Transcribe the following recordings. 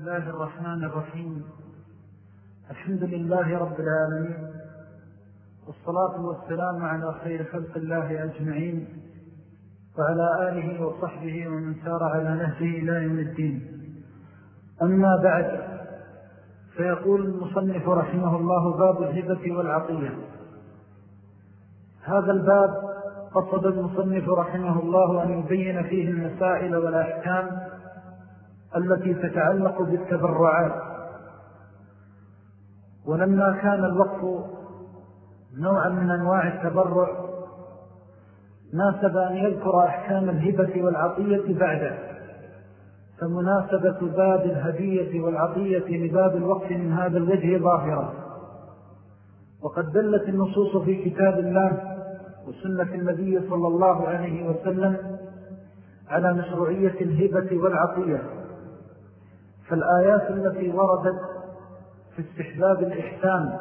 الله الرحمن الرحيم. الحمد لله رب العالمين والصلاة والسلام على خير خلق الله أجمعين وعلى آله وصحبه ومن سار على نهجه إلى يوم الدين. أما بعد فيقول المصنف رحمه الله باب الهبة والعطية. هذا الباب قصد المصنف رحمه الله أن يبين فيه المسائل والأحكام التي تتعلق بالتبرعات. ولما كان الوقف نوعا من أنواع التبرع ناسب أن يذكر أحكام الهبة والعطية بعده. فمناسبة باب الهدية والعطية لباب الوقف من هذا الوجه ظاهرة وقد دلت النصوص في كتاب الله وسنة النبي صلى الله عليه وسلم على مشروعية الهبة والعطية. فالآيات التي وردت في استحباب الإحسان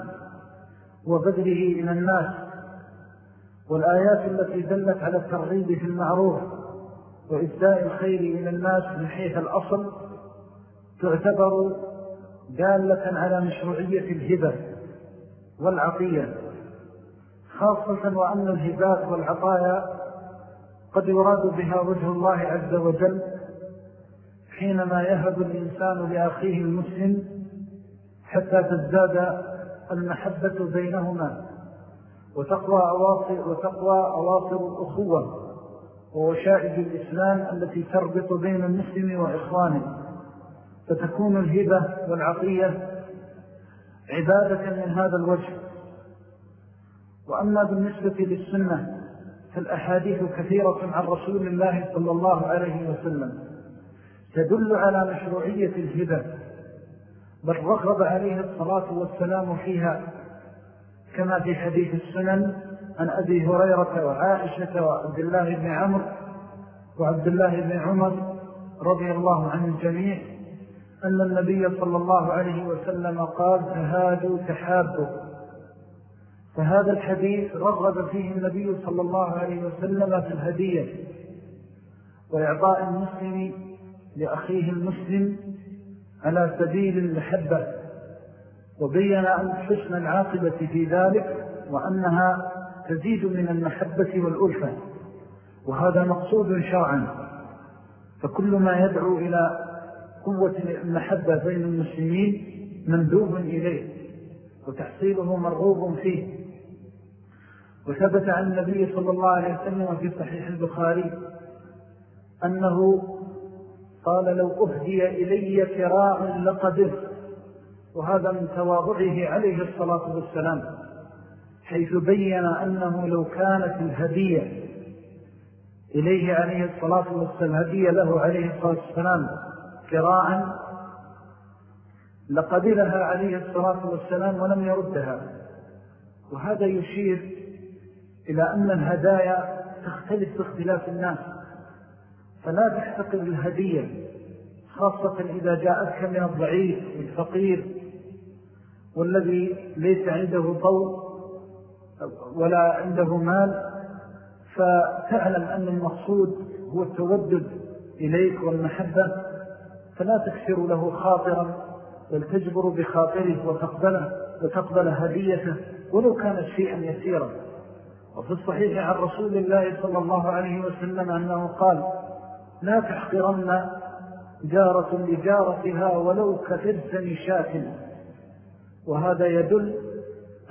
وبذله إلى الناس والآيات التي دلت على الترغيب في المعروف وإبداء الخير إلى الناس من حيث الأصل تعتبر دالة على مشروعية الهبة والعطية خاصة وأن الهبات والعطايا قد يراد بها وجه الله عز وجل حينما يهب الإنسان لأخيه المسلم حتى تزداد المحبة بينهما وتقوى أواصر, وتقوى أواصر الأخوة ووشائج الإسلام التي تربط بين المسلم وإخوانه فتكون الهبة والعطية عبادة من هذا الوجه. وأما بالنسبة للسنة فالأحاديث كثيرة عن رسول الله صلى الله عليه وسلم. تدل على مشروعية الهبة بل رغب عليه الصلاة والسلام فيها كما في حديث السنن عن أبي هريرة وعائشة وعبد الله بن عمر وعبد الله بن عمر رضي الله عن الجميع أن النبي صلى الله عليه وسلم قال تهادوا تحابوا. فهذا الحديث رغب فيه النبي صلى الله عليه وسلم في الهدية وإعطاء المسلم لأخيه المسلم على سبيل المحبة وبين أن حسن العاقبة في ذلك وأنها تزيد من المحبة والألفة وهذا مقصود شرعا. فكل ما يدعو إلى قوة المحبة بين المسلمين مندوب إليه وتحصيله مرغوب فيه. وثبت عن النبي صلى الله عليه وسلم في صحيح البخاري أنه قال لو أهدي إلي كراع لقده وهذا من تواضعه عليه الصلاة والسلام حيث بين أنه لو كانت الهدية إليه عليه الصلاة والسلام هدية له عليه الصلاة والسلام كراعا لقبلها عليه الصلاة والسلام ولم يردها. وهذا يشير إلى أن الهدايا تختلف باختلاف الناس. فلا تحتقر الهدية خاصة إذا جاءتك من الضعيف والفقير والذي ليس عنده طول ولا عنده مال فتعلم أن المقصود هو التودد إليك والمحبة فلا تكسر له خاطرا بل تجبر بخاطره وتقبله وتقبل هديته ولو كانت شيئا يسيرا. وفي الصحيح عن رسول الله صلى الله عليه وسلم أنه قال لا تحقرن جارة لجارتها ولو كثرت نشاة. وهذا يدل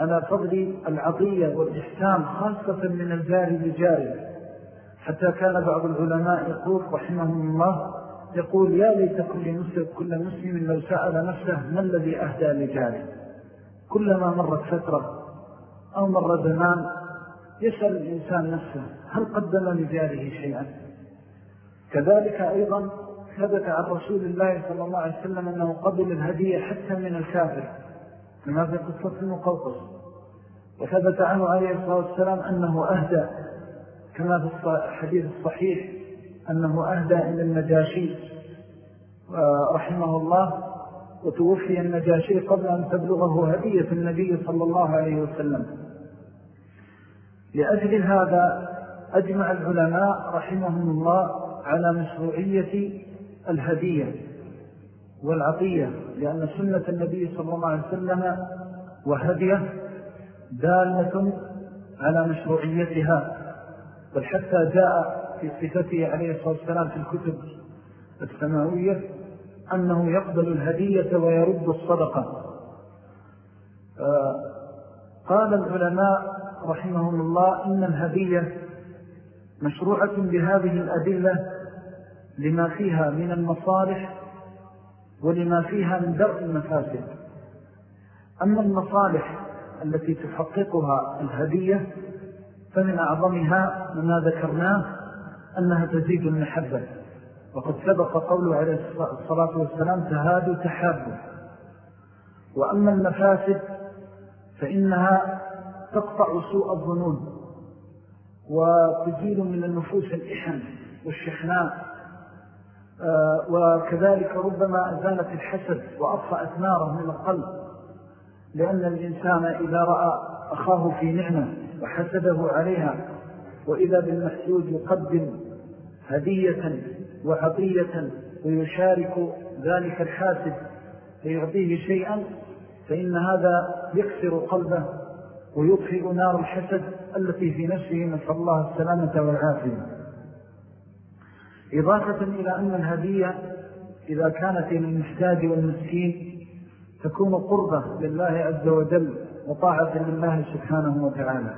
على فضل العطية والإحسان خاصة من الجار لجاره حتى كان بعض العلماء يقول رحمهم الله يقول يا ليت كل مسلم كل مسلم لو سأل نفسه ما الذي أهدى لجاره كلما مرت فترة أو مر زمان يسأل الإنسان نفسه هل قدم لجاره شيئا؟ كذلك أيضا ثبت عن رسول الله صلى الله عليه وسلم أنه قبل الهدية حتى من الكافر كما في قصة المقوقص وثبت عنه عليه الصلاة والسلام أنه أهدى كما في الحديث الصحيح أنه أهدى إلى النجاشي. رحمه الله وتوفي النجاشي قبل أن تبلغه هدية النبي صلى الله عليه وسلم. لأجل هذا أجمع العلماء رحمهم الله على مشروعية الهدية والعطية لأن سنة النبي صلى الله عليه وسلم وهديه دالة على مشروعيتها بل حتى جاء في صفته عليه الصلاة والسلام في الكتب السماوية أنه يقبل الهدية ويرد الصدقة. آه، قال العلماء رحمهم الله إن الهدية مشروعة بهذه الأدلة لما فيها من المصالح ولما فيها من درء المفاسد. أما المصالح التي تحققها الهدية فمن أعظمها مما ذكرناه أنها تزيد المحبة. وقد سبق قوله عليه الصلاة والسلام تهادوا تحابوا وأما المفاسد فإنها تقطع سوء الظنون وتزيل من النفوس الإحن والشحناء. وكذلك ربما أزالت الحسد وأطفأت ناره من القلب لأن الإنسان إذا رأى أخاه في نعمة وحسده عليها وإذا بالمحسود يقدم هدية وعطية ويشارك ذلك الحاسد فيعطيه شيئا فإن هذا يكسر قلبه ويطفئ نار الحسد التي في نفسه نسأل الله السلامة والعافية. إضافة إلى أن الهدية إذا كانت للمحتاج والمسكين تكون قربة لله عز وجل وطاعة لله سبحانه وتعالى.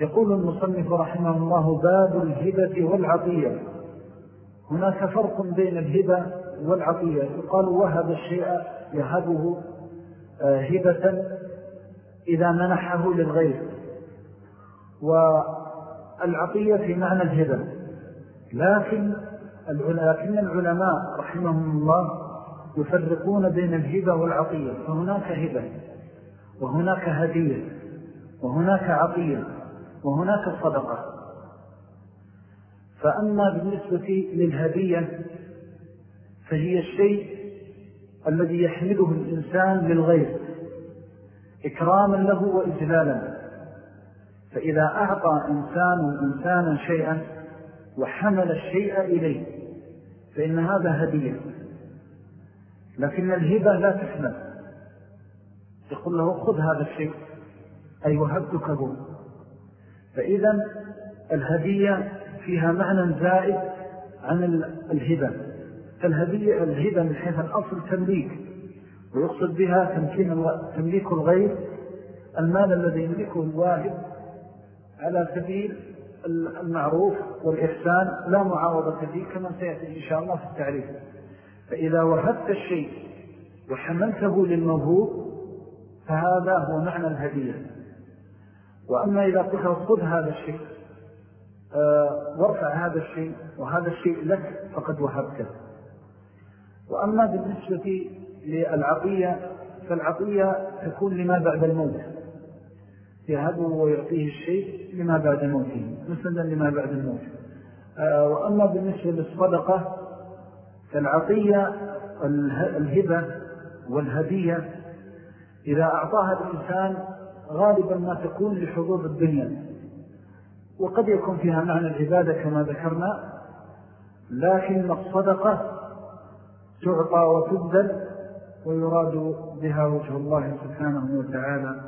يقول المصنف رحمه الله باب الهبة والعطية. هناك فرق بين الهبة والعطية. يقال وهب الشيء يهبه آه، هبة إذا منحه للغير. والعطية في معنى الهبة. لكن لكن العلماء رحمهم الله يفرقون بين الهبة والعطية فهناك هبة وهناك هدية وهناك عطية وهناك صدقة. فأما بالنسبة للهدية فهي الشيء الذي يحمله الإنسان للغير. إكراما له وإجلالا. فإذا أعطى إنسان إنسانا شيئا وحمل الشيء إليه. فإن هذا هدية. لكن الهبة لا تحمل. يقول له خذ هذا الشيء. أي وهبتك به فإذا الهدية فيها معنى زائد عن الهبة. فالهدية الهبة من حيث الأصل تمليك. ويقصد بها تمليك الغير. المال الذي يملكه الواهب على سبيل المعروف والإحسان لا معاوضة فيه كما سيأتي إن شاء الله في التعريف. فإذا وهبت الشيء وحملته للموهوب فهذا هو معنى الهدية. وأما إذا قلت خذ هذا الشيء آه، وارفع هذا الشيء وهذا الشيء لك فقد وهبته. وأما بالنسبة للعطية فالعطية تكون لما بعد الموت. يهبه ويعطيه الشيء لما بعد موته مثلا لما بعد الموت. آه، وأما بالنسبة للصدقة فالعطية الهبة والهدية إذا أعطاها الإنسان غالبا ما تكون لحظوظ الدنيا. وقد يكون فيها معنى العبادة كما ذكرنا لكن الصدقة تعطى وتبذل ويراد بها وجه الله سبحانه وتعالى.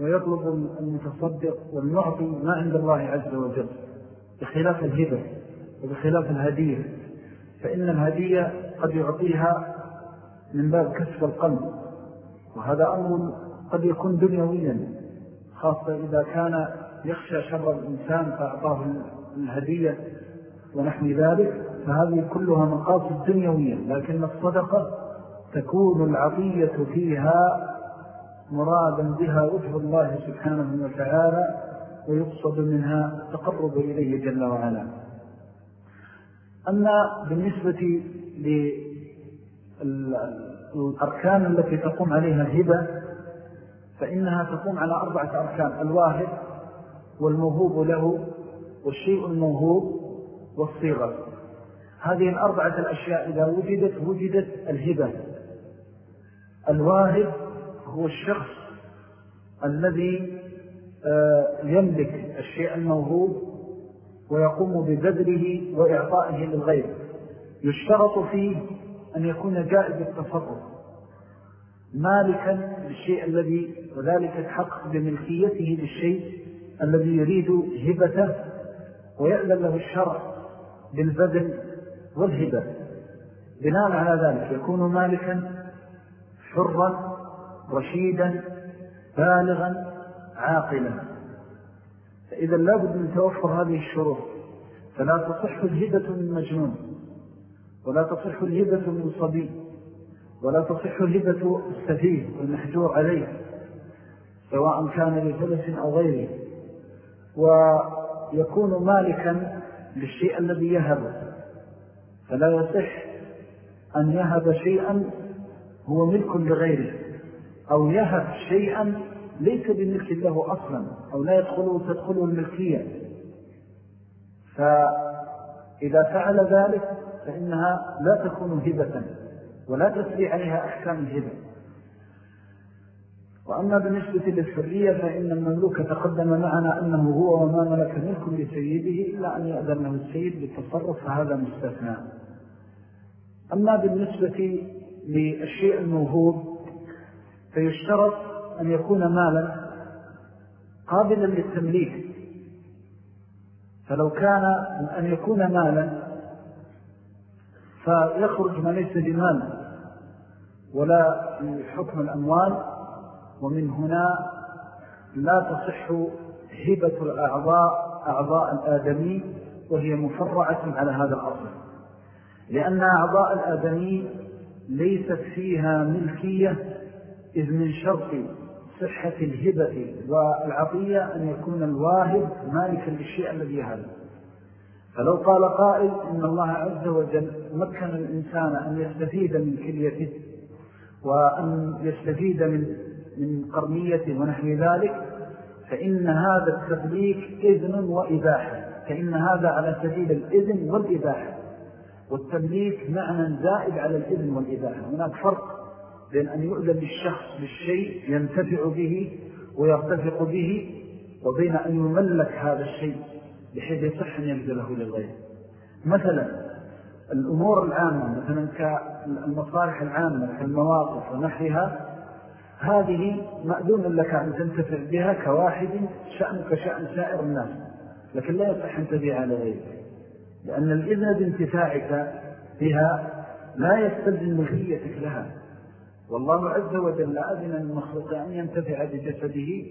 ويطلب المتصدق والمعطي ما عند الله عز وجل بخلاف الهبة وبخلاف الهدية فإن الهدية قد يعطيها من باب كسب القلب وهذا أمر قد يكون دنيويا خاصة إذا كان يخشى شر الإنسان فأعطاه الهدية ونحن ذلك. فهذه كلها مقاصد دنيوية لكن الصدقة تكون العطية فيها مرادا بها وجه الله سبحانه وتعالى ويقصد منها تقرب إليه جل وعلا. أما بالنسبة للأركان التي تقوم عليها الهبة فإنها تقوم على أربعة أركان الواحد والموهوب له والشيء الموهوب والصيغة. هذه الأربعة الأشياء إذا وجدت وجدت الهبة. الواهب هو الشخص الذي آه، يملك الشيء الموهوب ويقوم ببذله وإعطائه للغير. يشترط فيه أن يكون جائز التصرف. مالكا للشيء الذي وذلك تحقق بملكيته للشيء الذي يريد هبته ويأذن له الشرع بالبذل والهبة. بناء على ذلك يكون مالكا حرا رشيدا بالغا عاقلا. فإذا لابد من توفر هذه الشروط فلا تصح الهبة من مجنون ولا تصح الهبة من صبي ولا تصح الهبة السفيه والمحجور عليه سواء كان لثلث أو غيره. ويكون مالكا للشيء الذي يهب فلا يصح أن يهب شيئا هو ملك لغيره. أو يهب شيئا ليس بملك له أصلا أو لا يدخله تدخله الملكية. فإذا فعل ذلك فإنها لا تكون هبة ولا تسري عليها أحكام الهبة. وأما بالنسبة للحرية فإن المملوك تقدم معنا أنه هو وما ملك ملك لسيده إلا أن يأذن له السيد بالتصرف فهذا مستثنى. أما بالنسبة للشيء الموهوب فيشترط أن يكون مالا قابلا للتمليك. فلو كان أن يكون مالا فيخرج ما ليس بمال ولا حكم الأموال ومن هنا لا تصح هبة الأعضاء أعضاء الآدمي وهي مفرعة على هذا الأصل. لأن أعضاء الآدمي ليست فيها ملكية إذ من شرط صحة الهبة والعطية أن يكون الواهب مالكا للشيء الذي يهب فلو قال قائل إن الله عز وجل مكن الإنسان أن يستفيد من كليته وأن يستفيد من, من قرنيته ونحو ذلك فإن هذا التبليك إذن وإباحة. فإن هذا على سبيل الإذن والإباحة. والتمليك معنى زائد على الإذن والإباحة. هناك فرق. بين أن يؤذن للشخص بالشيء ينتفع به ويرتفق به وبين أن يملك هذا الشيء بحيث يصح أن يبذله للغير. مثلا الأمور العامة مثلا كالمصالح العامة كالمواقف ونحرها هذه مأذون لك أن تنتفع بها كواحد شأن سائر الناس لكن لا يصح أن تبيع لغيرك. لأن الإذن بانتفاعك بها لا يستلزم ملكيتك لها. والله عز وجل أذن المخلوق أن ينتفع بجسده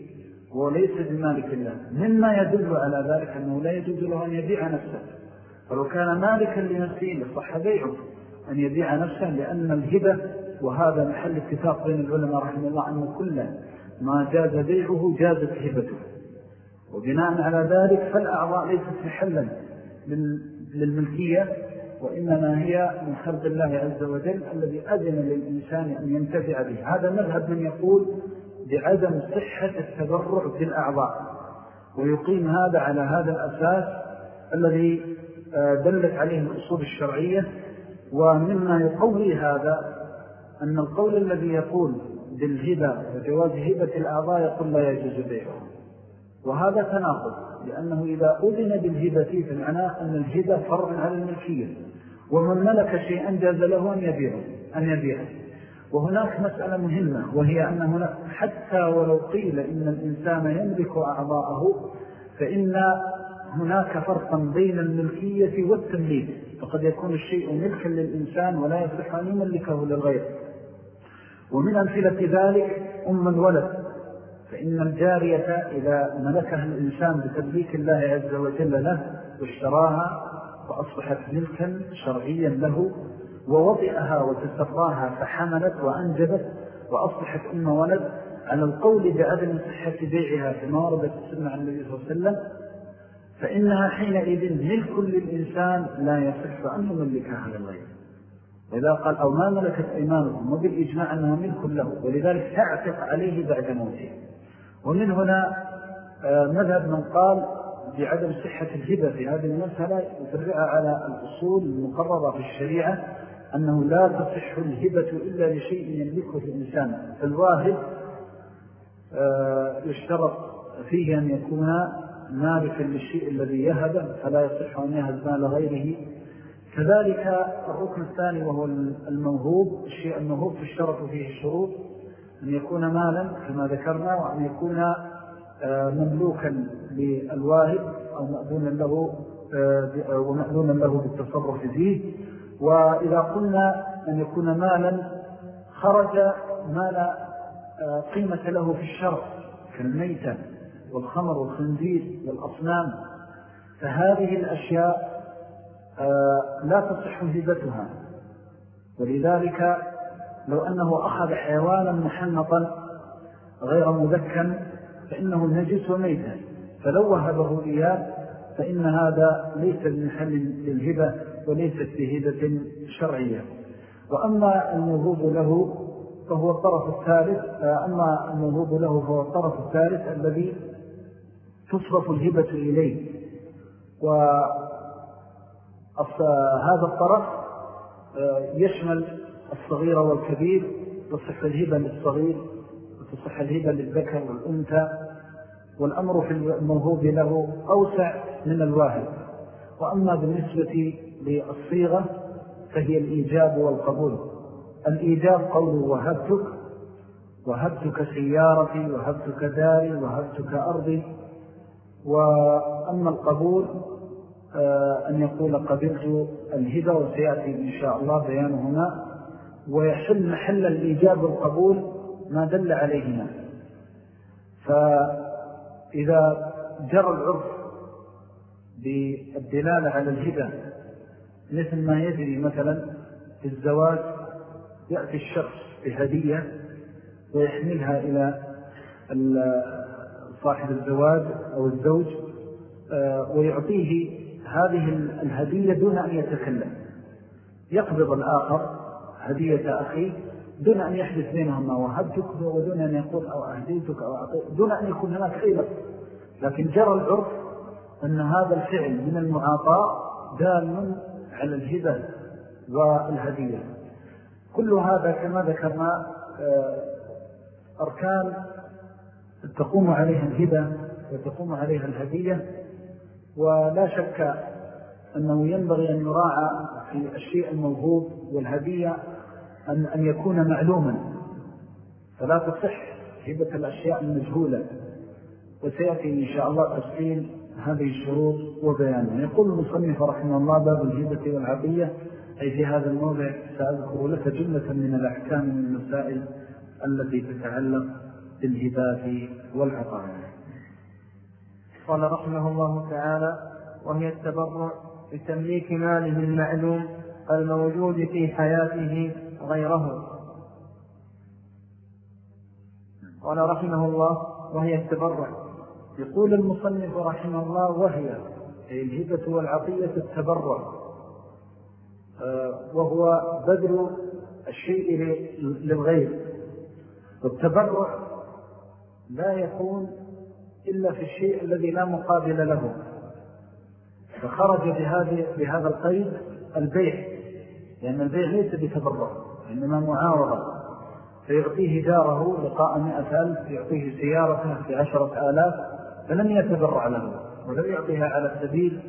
وليس بمالك الله. مما يدل على ذلك أنه لا يجوز له أن يبيع نفسه. فلو كان مالكا لنفسه لصح بيعه أن يبيع نفسه لأن الهبة وهذا محل اتفاق بين العلماء رحمه الله أنه كل ما جاز بيعه جازت هبته. وبناء على ذلك فالأعضاء ليست محلا للملكية وإنما هي من خلق الله عز وجل الذي أذن للإنسان أن ينتفع به. هذا مذهب من يقول بعدم صحة التبرع بالأعضاء ويقيم هذا على هذا الأساس الذي آه، دلت عليه الأصول الشرعية. ومما يقوي هذا أن القول الذي يقول بالهبة وجواز هبة الأعضاء يقول لا يجوز بيعه. وهذا تناقض لأنه إذا أذن بالهبة فمعناه أن الهبة فرع على الملكية. ومن ملك شيئا جاز له أن يبيعه, أن يبيعه. وهناك مسألة مهمة وهي أن هناك حتى ولو قيل إن الإنسان يملك أعضاءه فإن هناك فرقا بين الملكية والتمليك. فقد يكون الشيء ملكا للإنسان ولا يصح أن يملكه للغير. ومن أمثلة ذلك أم الولد. فإن الجارية إذا ملكها الإنسان بتمليك الله عز وجل له واشتراها فأصبحت ملكا شرعيا له ووضعها وتسراها فحملت وأنجبت وأصبحت أم ولد على القول بعدم صحة بيعها في موردة السنة عن النبي صلى الله عليه وسلم فإنها حينئذ ملك للإنسان لا يصح أن يملكها للغير وإذا قال أو ما ملكت أيمانهم وبالإجماع أنها ملك له ولذلك تعتق عليه بعد موته. ومن هنا آه، مذهب من قال بعدم صحة الهبة في هذه المسألة يفرع على الأصول المقررة في الشريعة أنه لا تصح الهبة إلا لشيء يملكه الإنسان. فالواهب آه، يشترط فيه أن يكون مالكا للشيء الذي يهب فلا يصح أن يهب مال غيره. كذلك الركن الثاني وهو الموهوب الشيء الموهوب تشترط فيه الشروط. أن يكون مالا كما ذكرنا وأن يكون آه، مملوكا للواهب أو مأذونا له آه، ومأذونا له بالتصرف فيه. وإذا قلنا أن يكون مالا خرج ما لا آه، قيمة له في الشرع كالميتة والخمر والخنزير والأصنام. فهذه الأشياء لا تصح هبتها. ولذلك لو أنه أخذ حيوانا محنطا غير مذكا فإنه نجس وميتا فلو وهبه إياه فإن هذا ليس بمحل للهبة وليست بهبة شرعية. وأما الموهوب له فهو الطرف الثالث أما الموهوب له فهو الطرف الثالث الذي تصرف الهبة إليه. وهذا الطرف يشمل الصغير والكبير تصح الهبة للصغير وتصح الهبة للذكر والأنثى والأمر في الموهوب له أوسع من الواهب. وأما بالنسبة للصيغة فهي الإيجاب والقبول. الإيجاب قول وهبتك وهبتك سيارتي وهبتك داري وهبتك أرضي. وأما القبول آه، أن يقول قبلت الهبة وسيأتي إن شاء الله بيانهما. ويحل محل الإيجاب والقبول ما دل عليهما. فإذا جرى العرف بالدلالة على الهدى مثل ما يجري مثلا في الزواج يأتي الشخص بهدية ويحملها إلى صاحب الزواج أو الزوج ويعطيه هذه الهدية دون أن يتكلم. يقبض الآخر هدية أخيه دون أن يحدث بينهما وهبتك ودون أن يقول أو أهديتك أو أعطيك دون أن يكون هناك خيبة. لكن جرى العرف أن هذا الفعل من المعاطاة دال على الهبة والهدية. كل هذا كما ذكرنا آه، أركان تقوم عليها الهبة وتقوم عليها الهدية. ولا شك أنه ينبغي أن يراعى في الشيء الموهوب والهدية أن, أن يكون معلوما. فلا تصح هبة الأشياء المجهولة. وسيأتي إن شاء الله تفصيل هذه الشروط وبيانها. يقول المصنف رحمه الله باب الهبة والعطية. أي في هذا الموضع سأذكر لك جملة من الأحكام من المسائل التي تتعلق بالهبات والعطايا. قال رحمه الله تعالى وهي التبرع بتمليك ماله المعلوم الموجود في حياته غيره. قال رحمه الله وهي التبرع. يقول المصنف رحمه الله وهي الهبة والعطية التبرع. آه، وهو بذل الشيء للغير. والتبرع لا يكون إلا في الشيء الذي لا مقابل له. فخرج بهذا القيد البيع. لأن البيع ليس بتبرع. إنما معاوضة فيعطيه داره لقاء مئة ألف يعطيه سيارته بعشرة آلاف فلم يتبرع له ولم يعطيها على سبيل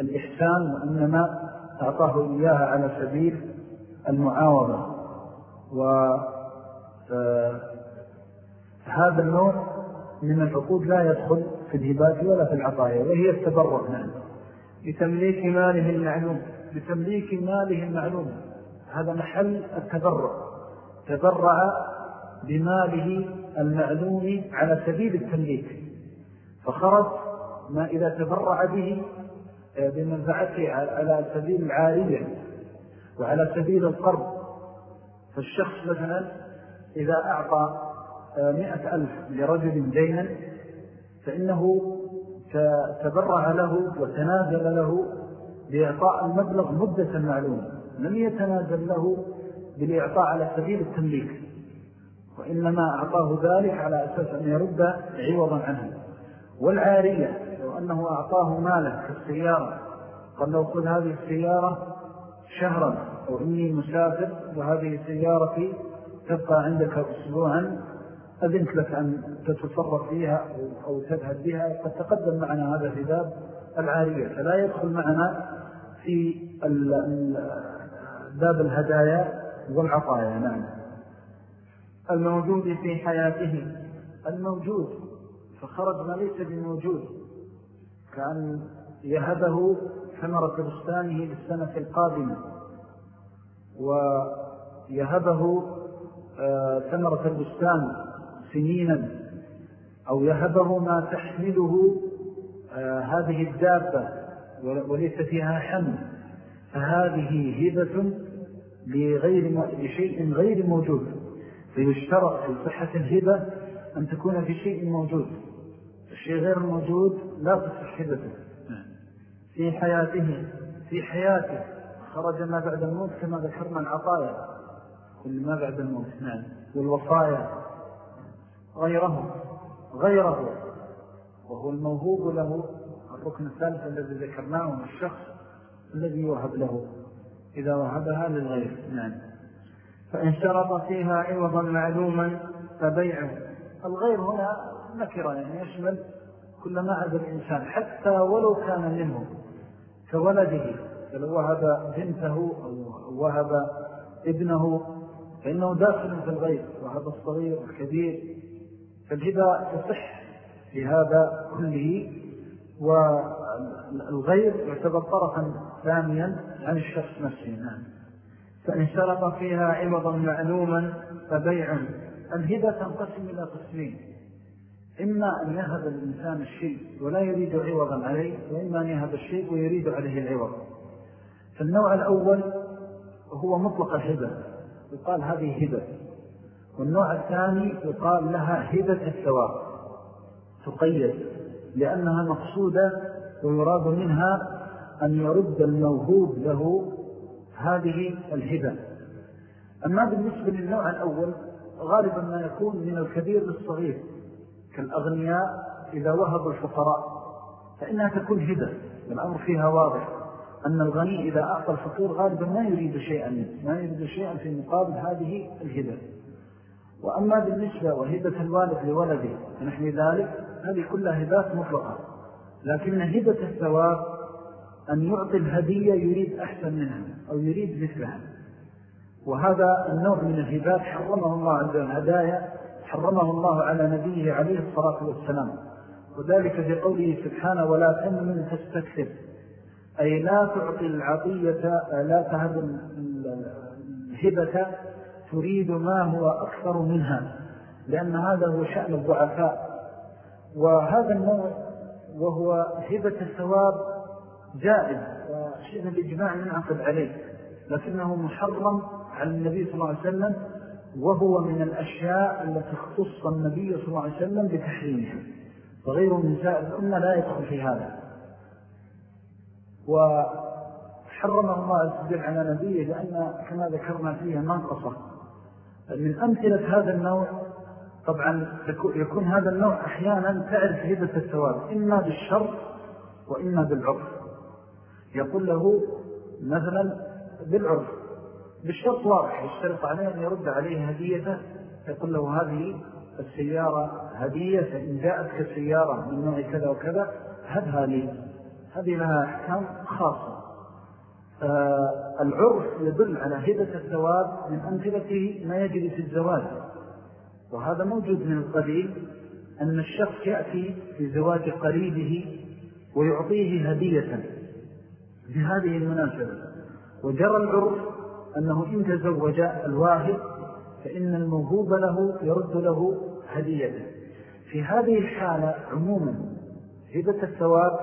الإحسان وإنما أعطاه إياها على سبيل المعاوضة. وهذا النوع من العقود لا يدخل في الهبات ولا في العطايا وهي التبرع نعم. بتمليك ماله المعلوم بتمليك ماله المعلوم. هذا محل التبرع. تبرع بماله المعلوم على سبيل التمليك. فخرج ما إذا تبرع به آه، بمنفعته على سبيل العارية وعلى سبيل القرض. فالشخص مثلا إذا أعطى آه، مئة ألف لرجل دينا فإنه تبرع له وتنازل له بإعطاء المبلغ مدة معلومة لم يتنازل له بالإعطاء على سبيل التمليك وإنما أعطاه ذلك على أساس أن يرد عوضا عنه. والعارية لو أنه أعطاه مالا كالسيارة قال لو خذ هذه السيارة شهرا أو إني مسافر وهذه سيارتي تبقى عندك أسبوعا أذنت لك أن تتصرف فيها أو تذهب بها. قد تقدم معنا هذا باب العارية فلا يدخل معنا في باب الهدايا والعطايا نعم. الموجود في حياته الموجود فخرج ما ليس بموجود. كأن يهبه ثمرة بستانه للسنة القادمة. ويهبه آه، ثمرة البستان سنينا. أو يهبه ما تحمله آه، هذه الدابة وليس فيها حمل. فهذه هبة لغير لشيء غير موجود. فيشترط في صحة الهبة أن تكون في شيء موجود. الشيء غير موجود لا تصح هبته في حياته في حياته. خرج ما بعد الموت كما ذكرنا العطايا. كل ما بعد الموت. نعم والوصايا. غيره. غيره. وهو الموهوب له. الركن الثالث الذي ذكرناه الشخص الذي يوهب له. إذا وهبها للغير نعم. فإن شرط فيها عوضا معلوما فبيعه الغير هنا نكرة يعني يشمل كل ما عدا الإنسان حتى ولو كان منه كولده فلو وهب بنته أو وهب ابنه فإنه داخل في الغير. وهذا الصغير والكبير. فالهبة تصح في هذا كله. والغير يعتبر طرفا ثانيا عن الشخص نفسه نعم. فإن شرط فيها عوضا معلوما فبيع. الهبة تنقسم إلى قسمين. إما أن يهب الإنسان الشيء ولا يريد عوضا عليه وإما أن يهب الشيء ويريد عليه العوض. فالنوع الأول هو مطلق الهبة يقال هذه هبة. والنوع الثاني يقال لها هبة الثواب تقيد لأنها مقصودة ويراد منها أن يرد الموهوب له هذه الهبة. أما بالنسبة للنوع الأول غالبا ما يكون من الكبير للصغير كالأغنياء إذا وهبوا الفقراء فإنها تكون هبة الأمر فيها واضح. أن الغني إذا أعطى الفقير غالبا ما يريد شيئا منه ما يريد شيئا في مقابل هذه الهبة. وأما بالنسبة وهبة الوالد لولده فنحن ذلك هذه كلها هبات مطلقة. لكن هبة الثواب أن يعطي الهدية يريد أحسن منها أو يريد مثلها. وهذا النوع من الهبات حرمه الله عند الهدايا حرمه الله على نبيه عليه الصلاة والسلام. وذلك في قوله سبحانه ولا تمن تستكثر. أي لا تعطي العطية لا تهب الهبة تريد ما هو أكثر منها لأن هذا هو شأن الضعفاء. وهذا النوع وهو هبة الثواب جائز وشئنا الإجماع ينعقد عليه لكنه محرم على النبي صلى الله عليه وسلم وهو من الأشياء التي اختص النبي صلى الله عليه وسلم بتحريمها وغير من سائر الأمة لا يدخل في هذا. وحرمه الله وجل على نبيه لأن كما ذكرنا فيها منقصة من أمثلة هذا النوع طبعا يكون هذا النوع أحيانا تعرف هبة الثواب إما بالشر وإما بالعرف. يقول له مثلا بالعرف بالشرط واضح يشترط عليه أن يرد عليه هديته يقول له هذه السيارة هدية فإن جاءت كسيارة من نوع كذا وكذا هبها لي. هذه لها أحكام خاصة. آه العرف يدل على هبة الزواج من أمثلته ما يجري في الزواج. وهذا موجود من القديم أن الشخص يأتي في زواج قريبه ويعطيه هدية بهذه المناسبة. وجرى العرف أنه إن تزوج الواهب فإن الموهوب له يرد له هدية. في هذه الحالة عموما هبة الثواب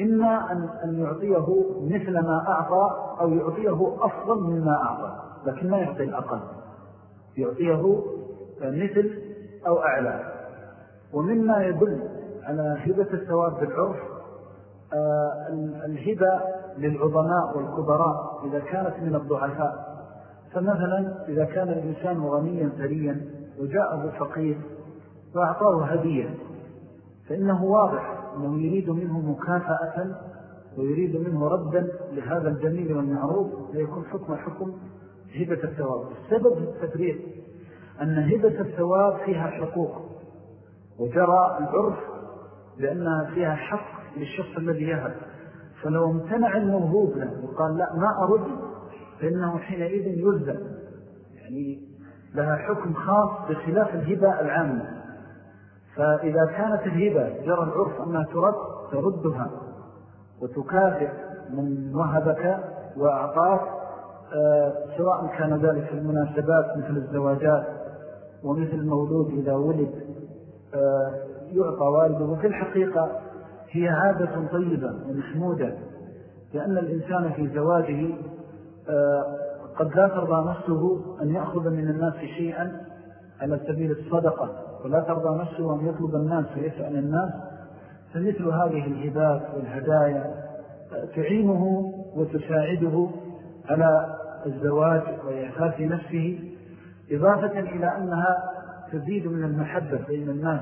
إما أن يعطيه مثل ما أعطى أو يعطيه أفضل مما أعطى لكن ما يعطي الأقل. يعطيه مثل أو أعلى. ومما يدل على هبة الثواب بالعرف آه، الهبة للعظماء والكبراء إذا كانت من الضعفاء. فمثلا إذا كان الإنسان غنيا ثريا وجاءه فقير وأعطاه هدية فإنه واضح أنه يريد منه مكافأة ويريد منه ردا لهذا الجميل والمعروف ليكون حكم حكم هبة الثواب. السبب التفريق أن هبة الثواب فيها حقوق. وجرى العرف لأنها فيها حق للشخص الذي يهب. فلو امتنع الموهوب له وقال لا ما أرد فإنه حينئذ يلزم. يعني لها حكم خاص بخلاف الهبة العامة. فإذا كانت الهبة جرى العرف أنها ترد تردها وتكافئ من وهبك وأعطاك آه، سواء كان ذلك في المناسبات مثل الزواجات ومثل المولود إذا ولد آه، يعطى والده. وفي الحقيقة هي عادة طيبة ومحمودة لأن الإنسان في زواجه آه، قد لا ترضى نفسه أن يأخذ من الناس شيئا على سبيل الصدقة ولا ترضى نفسه أن يطلب الناس ويسأل الناس. فمثل هذه الهبات والهدايا تعينه وتساعده على الزواج وإعفاف نفسه. إضافة إلى أنها تزيد من المحبة بين الناس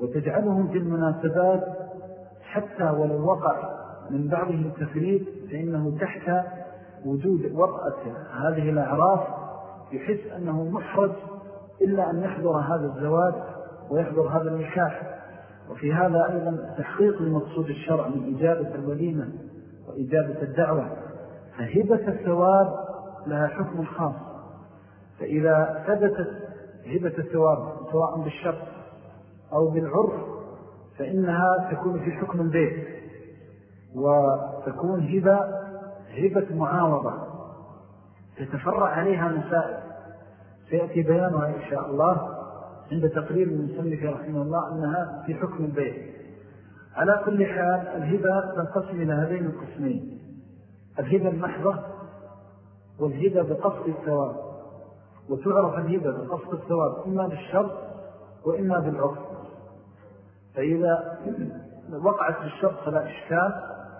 وتجعلهم في المناسبات حتى ولو وقع من بعضهم تفريد فإنه تحت وجود وضعة هذه الأعراف يحس أنه محرج إلا أن يحضر هذا الزواج ويحضر هذا النكاح. وفي هذا أيضا تحقيق المقصود الشرع من إجابة الوليمة وإجابة الدعوة. فهبة الثواب لها حكم خاص. فإذا ثبتت هبة الثواب سواء بالشرط أو بالعرف فإنها تكون في حكم البيت وتكون هبة هبة معاوضة تتفرع عليها مسائل. سيأتي بيانها إن شاء الله عند تقرير المسلك رحمه الله أنها في حكم البيت. على كل حال الهبة تنقسم إلى هذين القسمين الهبة المحضة والهبة بقصد الثواب. وتعرف الهبة بقصد الثواب إما بالشرط وإما بالعرف. فإذا وقعت الشرط فلا إشكال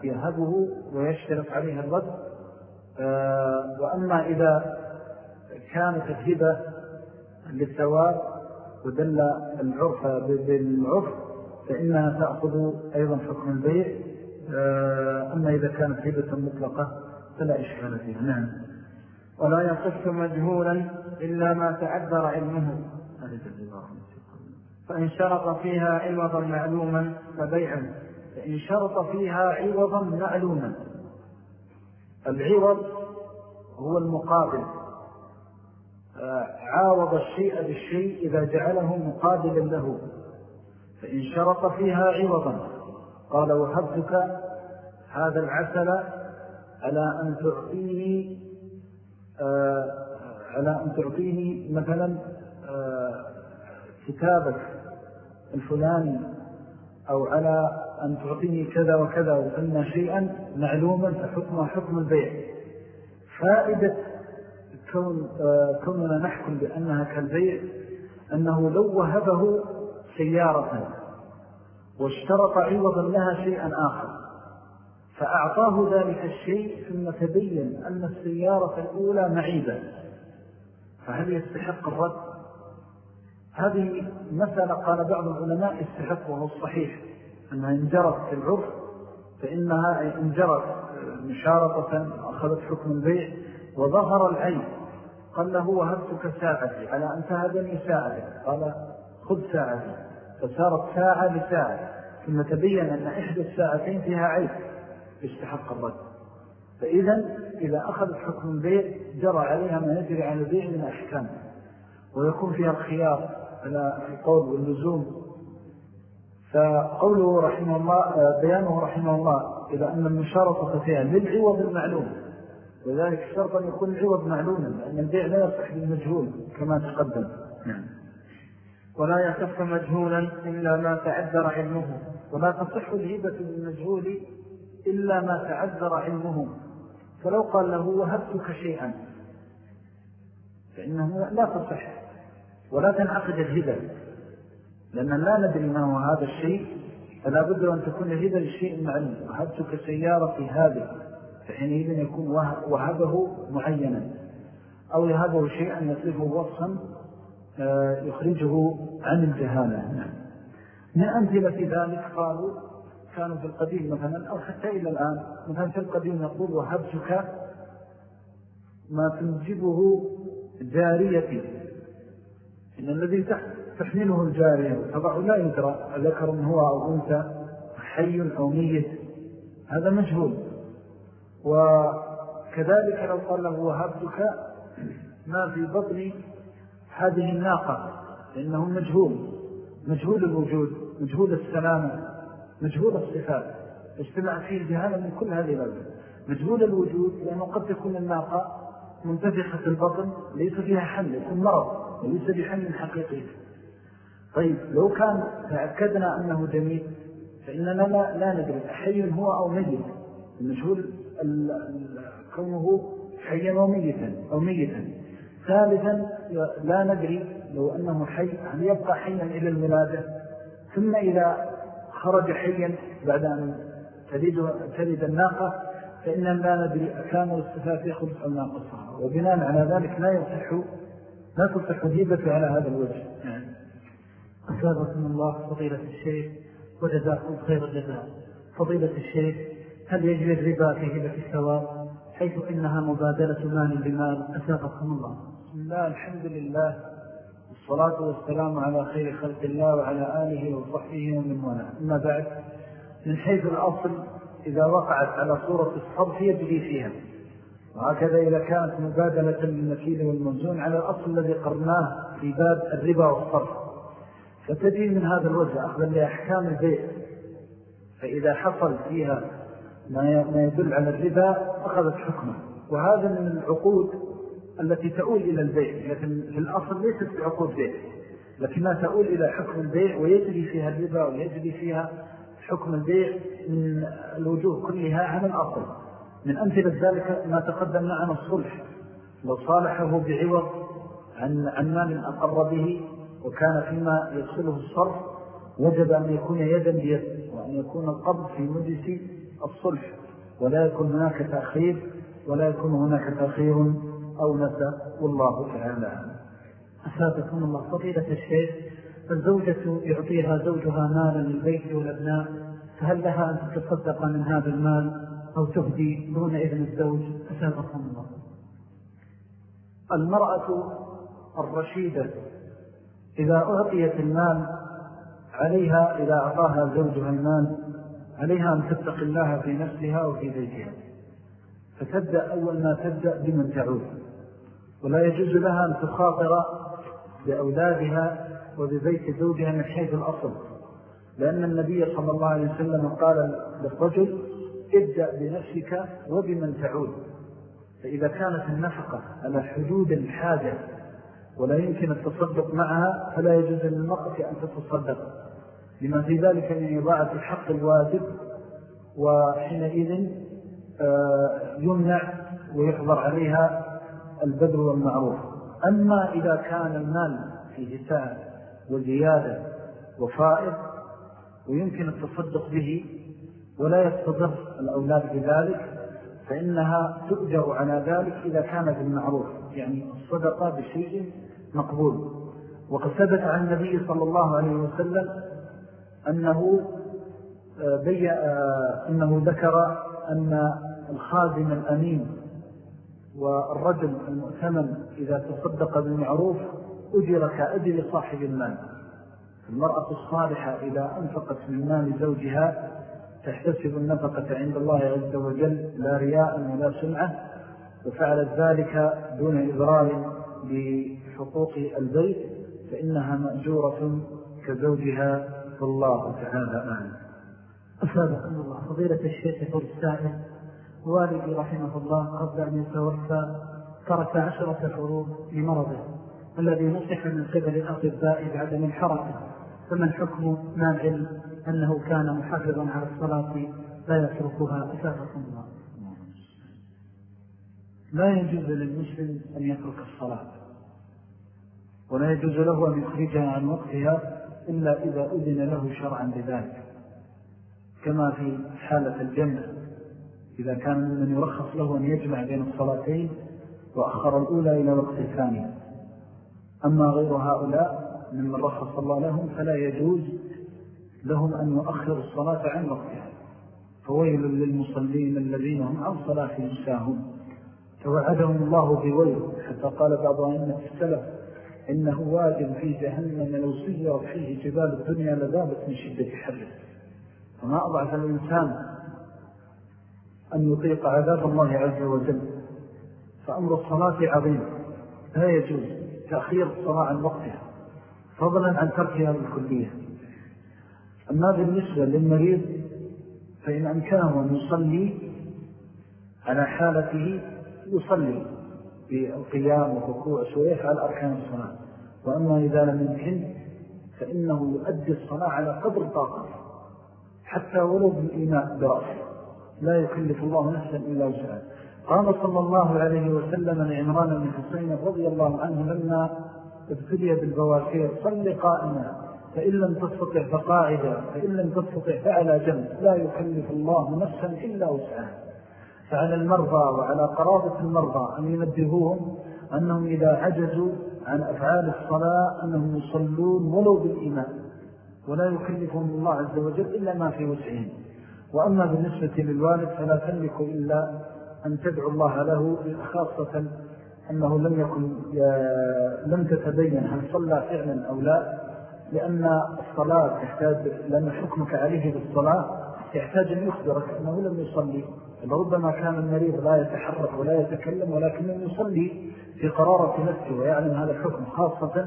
يهبه ويشترك عليه الرد. آه، وأما إذا كانت الهبة للثواب ودل العرف بالعرف فإنها تأخذ أيضا حكم البيع. آه، أما إذا كانت هبة مطلقة فلا إشكال فيها. نعم. ولا يصف مجهولا إلا ما تعذر علمه. فإن شرط فيها عوضا معلوما فبيعا فإن شرط فيها عوضا معلوما. العوض هو المقابل. عاوض الشيء بالشيء إذا جعله مقابلا له. فإن شرط فيها عوضا قال وهبتك هذا العسل على أن تعطيني آه، على أن تعطيني مثلا آه، كتابك الفلاني أو على أن تعطيني كذا وكذا وقلنا شيئا معلوما فحكمه حكم البيع. فائدة كون آه، كوننا نحكم بأنها كالبيع أنه لو وهبه سيارة واشترط عوضا لها شيئا آخر فأعطاه ذلك الشيء ثم تبين أن السيارة الأولى معيبة فهل يستحق الرد؟ هذه مسألة قال بعض العلماء يستحق وهو الصحيح أنها انجرت في العرف فإنها انجرت مشارطة أخذت حكم البيع وظهر العين قال له وهبتك ساعتي على أن تهدني ساعتي قال خذ ساعتي فصارت ساعة لساعة ثم تبين أن إحدى الساعتين فيها عيب يستحق الرد. فإذا إذا أخذت حكم البيع جرى عليها ما يجري على البيع من أحكام. ويكون فيها الخيار على القول واللزوم. فقوله رحمه الله بيانه رحمه الله إذا أن المشارطة فيها للعوض المعلوم. وذلك الشرط أن يكون العوض معلوما لأن البيع لا يصح بالمجهول كما تقدم. نعم. ولا يصح مجهولا إلا ما تعذر علمه. ولا تصح الهبة بالمجهول إلا ما تعذر علمه. فلو قال له وهبتك شيئا فإنه لا تصح ولا تنعقد الهبة لأن لا ندري ما هو هذا الشيء. فلا بد أن تكون الهبة للشيء المعلوم وهبتك سيارة هذه فحينئذ يكون وهبه معينا. أو يهبه شيئا يصفه وصفا آه، يخرجه عن الجهالة. نعم. من أمثلة ذلك؟ قالوا كانوا في القديم مثلا أو حتى إلى الآن. مثلا في القديم يقول وهبتك ما تنجبه جاريتي. إن الذي تحمله الجارية طبعا لا يدرى ذكر هو أو أنت حي أو ميت. هذا مجهول. وكذلك لو قال له وهبتك ما في بطن هذه الناقة لأنه مجهول. مجهول الوجود مجهول السلامة. مجهول الصفات. اجتمع فيه الجهالة من كل هذه الأرض. مجهول الوجود لأنه قد تكون الناقة منتفخة البطن ليس فيها حمل يكون مرض وليس بحمل حقيقي. طيب لو كان تأكدنا أنه جميل فإننا لا, لا ندري حي هو أو ميت. المجهول كونه حيا وميتا أو ميتا. ثالثا لا ندري لو أنه حي هل يبقى حيا إلى الولادة ثم إذا خرج حيا بعد أن تلد الناقة فإننا لا ندري أكان يخلص أو ناقصها. وبناء على ذلك لا يصح لا تصح هيبة على هذا الوجه. يعني أسابقكم الله فضيلة الشيخ وجزاكم خير الجزاء. فضيلة الشيخ هل يجري الربا في هبة الثواب؟ حيث إنها مبادلة مال بمال. أسابقكم الله. الله الحمد لله. والصلاة والسلام على خير خلق الله وعلى آله وصحبه ومن ولا أما بعد من حيث الأصل إذا وقعت على صورة الصرف يجري فيها. وهكذا إذا كانت مبادلة للمكيل والمنزون على الأصل الذي قرناه في باب الربا والصرف. فتجي من هذا الوجه أخذا لأحكام البيع. فإذا حصل فيها ما يدل على الربا أخذت حكمه. وهذا من العقود التي تؤول إلى البيع لكن في الأصل ليست بعقود بيع لكنها تؤول إلى حكم البيع ويجري فيها الربا ويجري فيها حكم البيع من الوجوه كلها عن الأصل. من أمثلة ذلك ما تقدم معنا الصلح لو صالحه بعوض عن, عن مال أقر به وكان فيما يدخله الصرف وجب أن يكون يدا بيد وأن يكون القبض في مجلس الصلح. ولا يكون هناك تأخير ولا يكون هناك تأخير أو نسى والله تعالى. أسابقكم الله فضيلة الشيخ الزوجة يعطيها زوجها مالا للبيت والأبناء فهل لها أن تتصدق من هذا المال أو تهدي دون إذن الزوج؟ أسابقكم الله. المرأة الرشيدة إذا أعطيت المال عليها إذا أعطاها زوجها المال عليها أن تتق الله في نفسها وفي بيتها. فتبدأ أول ما تبدأ بمن تعود. ولا يجوز لها أن تخاطر بأولادها وببيت زوجها من حيث الأصل. لأن النبي صلى الله عليه وسلم قال للرجل ابدأ بنفسك وبمن تعود. فإذا كانت النفقة على حدود الحاجة ولا يمكن التصدق معها فلا يجوز للمرأة أن تتصدق. لما في ذلك من إضاعة الحق الواجب وحينئذ آه، يمنع ويحضر عليها البدر والمعروف. أما إذا كان المال في جساد وزيادة وفائض ويمكن التصدق به ولا يستضر الأولاد بذلك فإنها تؤجر على ذلك إذا كان بالمعروف يعني الصدقة بشيء مقبول. وقد ثبت عن النبي صلى الله عليه وسلم أنه آه، آه، أنه ذكر أن الخادم الأمين والرجل المؤتمن إذا تصدق بالمعروف أجر كأجر صاحب المال. المرأة الصالحة إذا أنفقت من مال زوجها تحتسب النفقة عند الله عز وجل لا رياء ولا سمعة وفعلت ذلك دون إضرار بحقوق البيت فإنها مأجورة كزوجها والله تعالى آمن أسابقنا الله. فضيلة الشيخ السائل والدي رحمه الله قبل أن يتوفى ترك عشرة فروض لمرضه الذي نصح من قبل الأطباء بعدم الحركة فما الحكم؟ ما العلم؟ أنه كان محافظا على الصلاة لا يتركها. أسابقنا الله. لا يجوز للمسلم أن يترك الصلاة ولا يجوز له أن يخرجها عن وقتها إلا إذا أذن له شرعا بذلك كما في حالة الجمع إذا كان من يرخص له أن يجمع بين الصلاتين وأخر الأولى إلى وقت الثاني. أما غير هؤلاء ممن رخص الله لهم فلا يجوز لهم أن يؤخروا الصلاة عن وقتها. فويل للمصلين الذين هم عن صلاتهم ساهون. فوعدهم الله بويل حتى قال بعض أئمة السلف إنه واجب في جهنم لو سير فيه جبال الدنيا لذابت من شدة حره فما أضعف الإنسان أن يطيق عذاب الله عز وجل. فأمر الصلاة عظيم. لا يجوز تأخير الصلاة عن وقتها فضلا عن تركها بالكلية أما بالنسبة للمريض فإن أمكنه أن يصلي على حالته يصلي بالقيام والركوع ويفعل أركان الصلاة. وأما إذا لم يمكن فإنه يؤدي الصلاة على قدر طاقته حتى ولو بالإيماء برأسه. لا يكلف الله نفسا إلا وسعا قال صلى الله عليه وسلم لعمران بن حسين رضي الله عنه لما ابتلي بالبواكير صل قائما فإن لم تستطع فقاعدا فإن لم تستطع فعلى جنب لا يكلف الله نفسا إلا وسعا فعلى المرضى وعلى قرابة المرضى أن ينبهوهم أنهم إذا عجزوا عن أفعال الصلاة أنهم يصلون ولو بالإيمان ولا يكلفهم الله عز وجل إلا ما في وسعهم. وأما بالنسبة للوالد فلا تملك إلا أن تدعو الله له خاصة أنه لم يكن لم تتبين هل صلى فعلا أو لا لأن الصلاة تحتاج لأن حكمك عليه بالصلاة يحتاج أن يخبرك أنه لم يصلي. ربما كان المريض لا يتحرك ولا يتكلم ولكنه يصلي في قرارة نفسه ويعلم هذا الحكم خاصة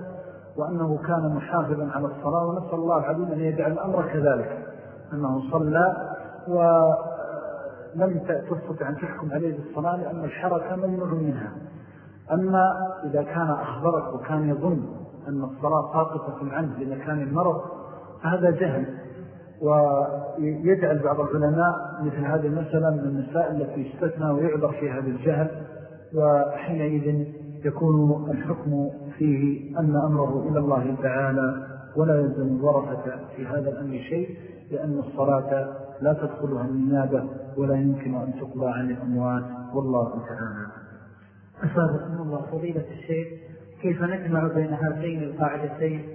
وأنه كان محافظا على الصلاة ونسأل الله العظيم أن يجعل الأمر كذلك أنه صلى ولم تستطع أن تحكم عليه بالصلاة لأن الحركة ممنوع منها. أما إذا كان أخبرك وكان يظن أن الصلاة ساقطة عنه لمكان المرض فهذا جهل. ويجعل بعض العلماء مثل هذه المسألة من النساء التي يستثنى ويعذر في هذا الجهل وحينئذ يكون الحكم فيه أن أمره إلى الله تعالى ولا يلزم الورثة في هذا الأمر شيء لأن الصلاة لا تدخلها النيابة ولا يمكن أن تقضى عن الأموات. والله تعالى. أسابقنا الله فضيلة الشيخ كيف نجمع بين هاتين القاعدتين؟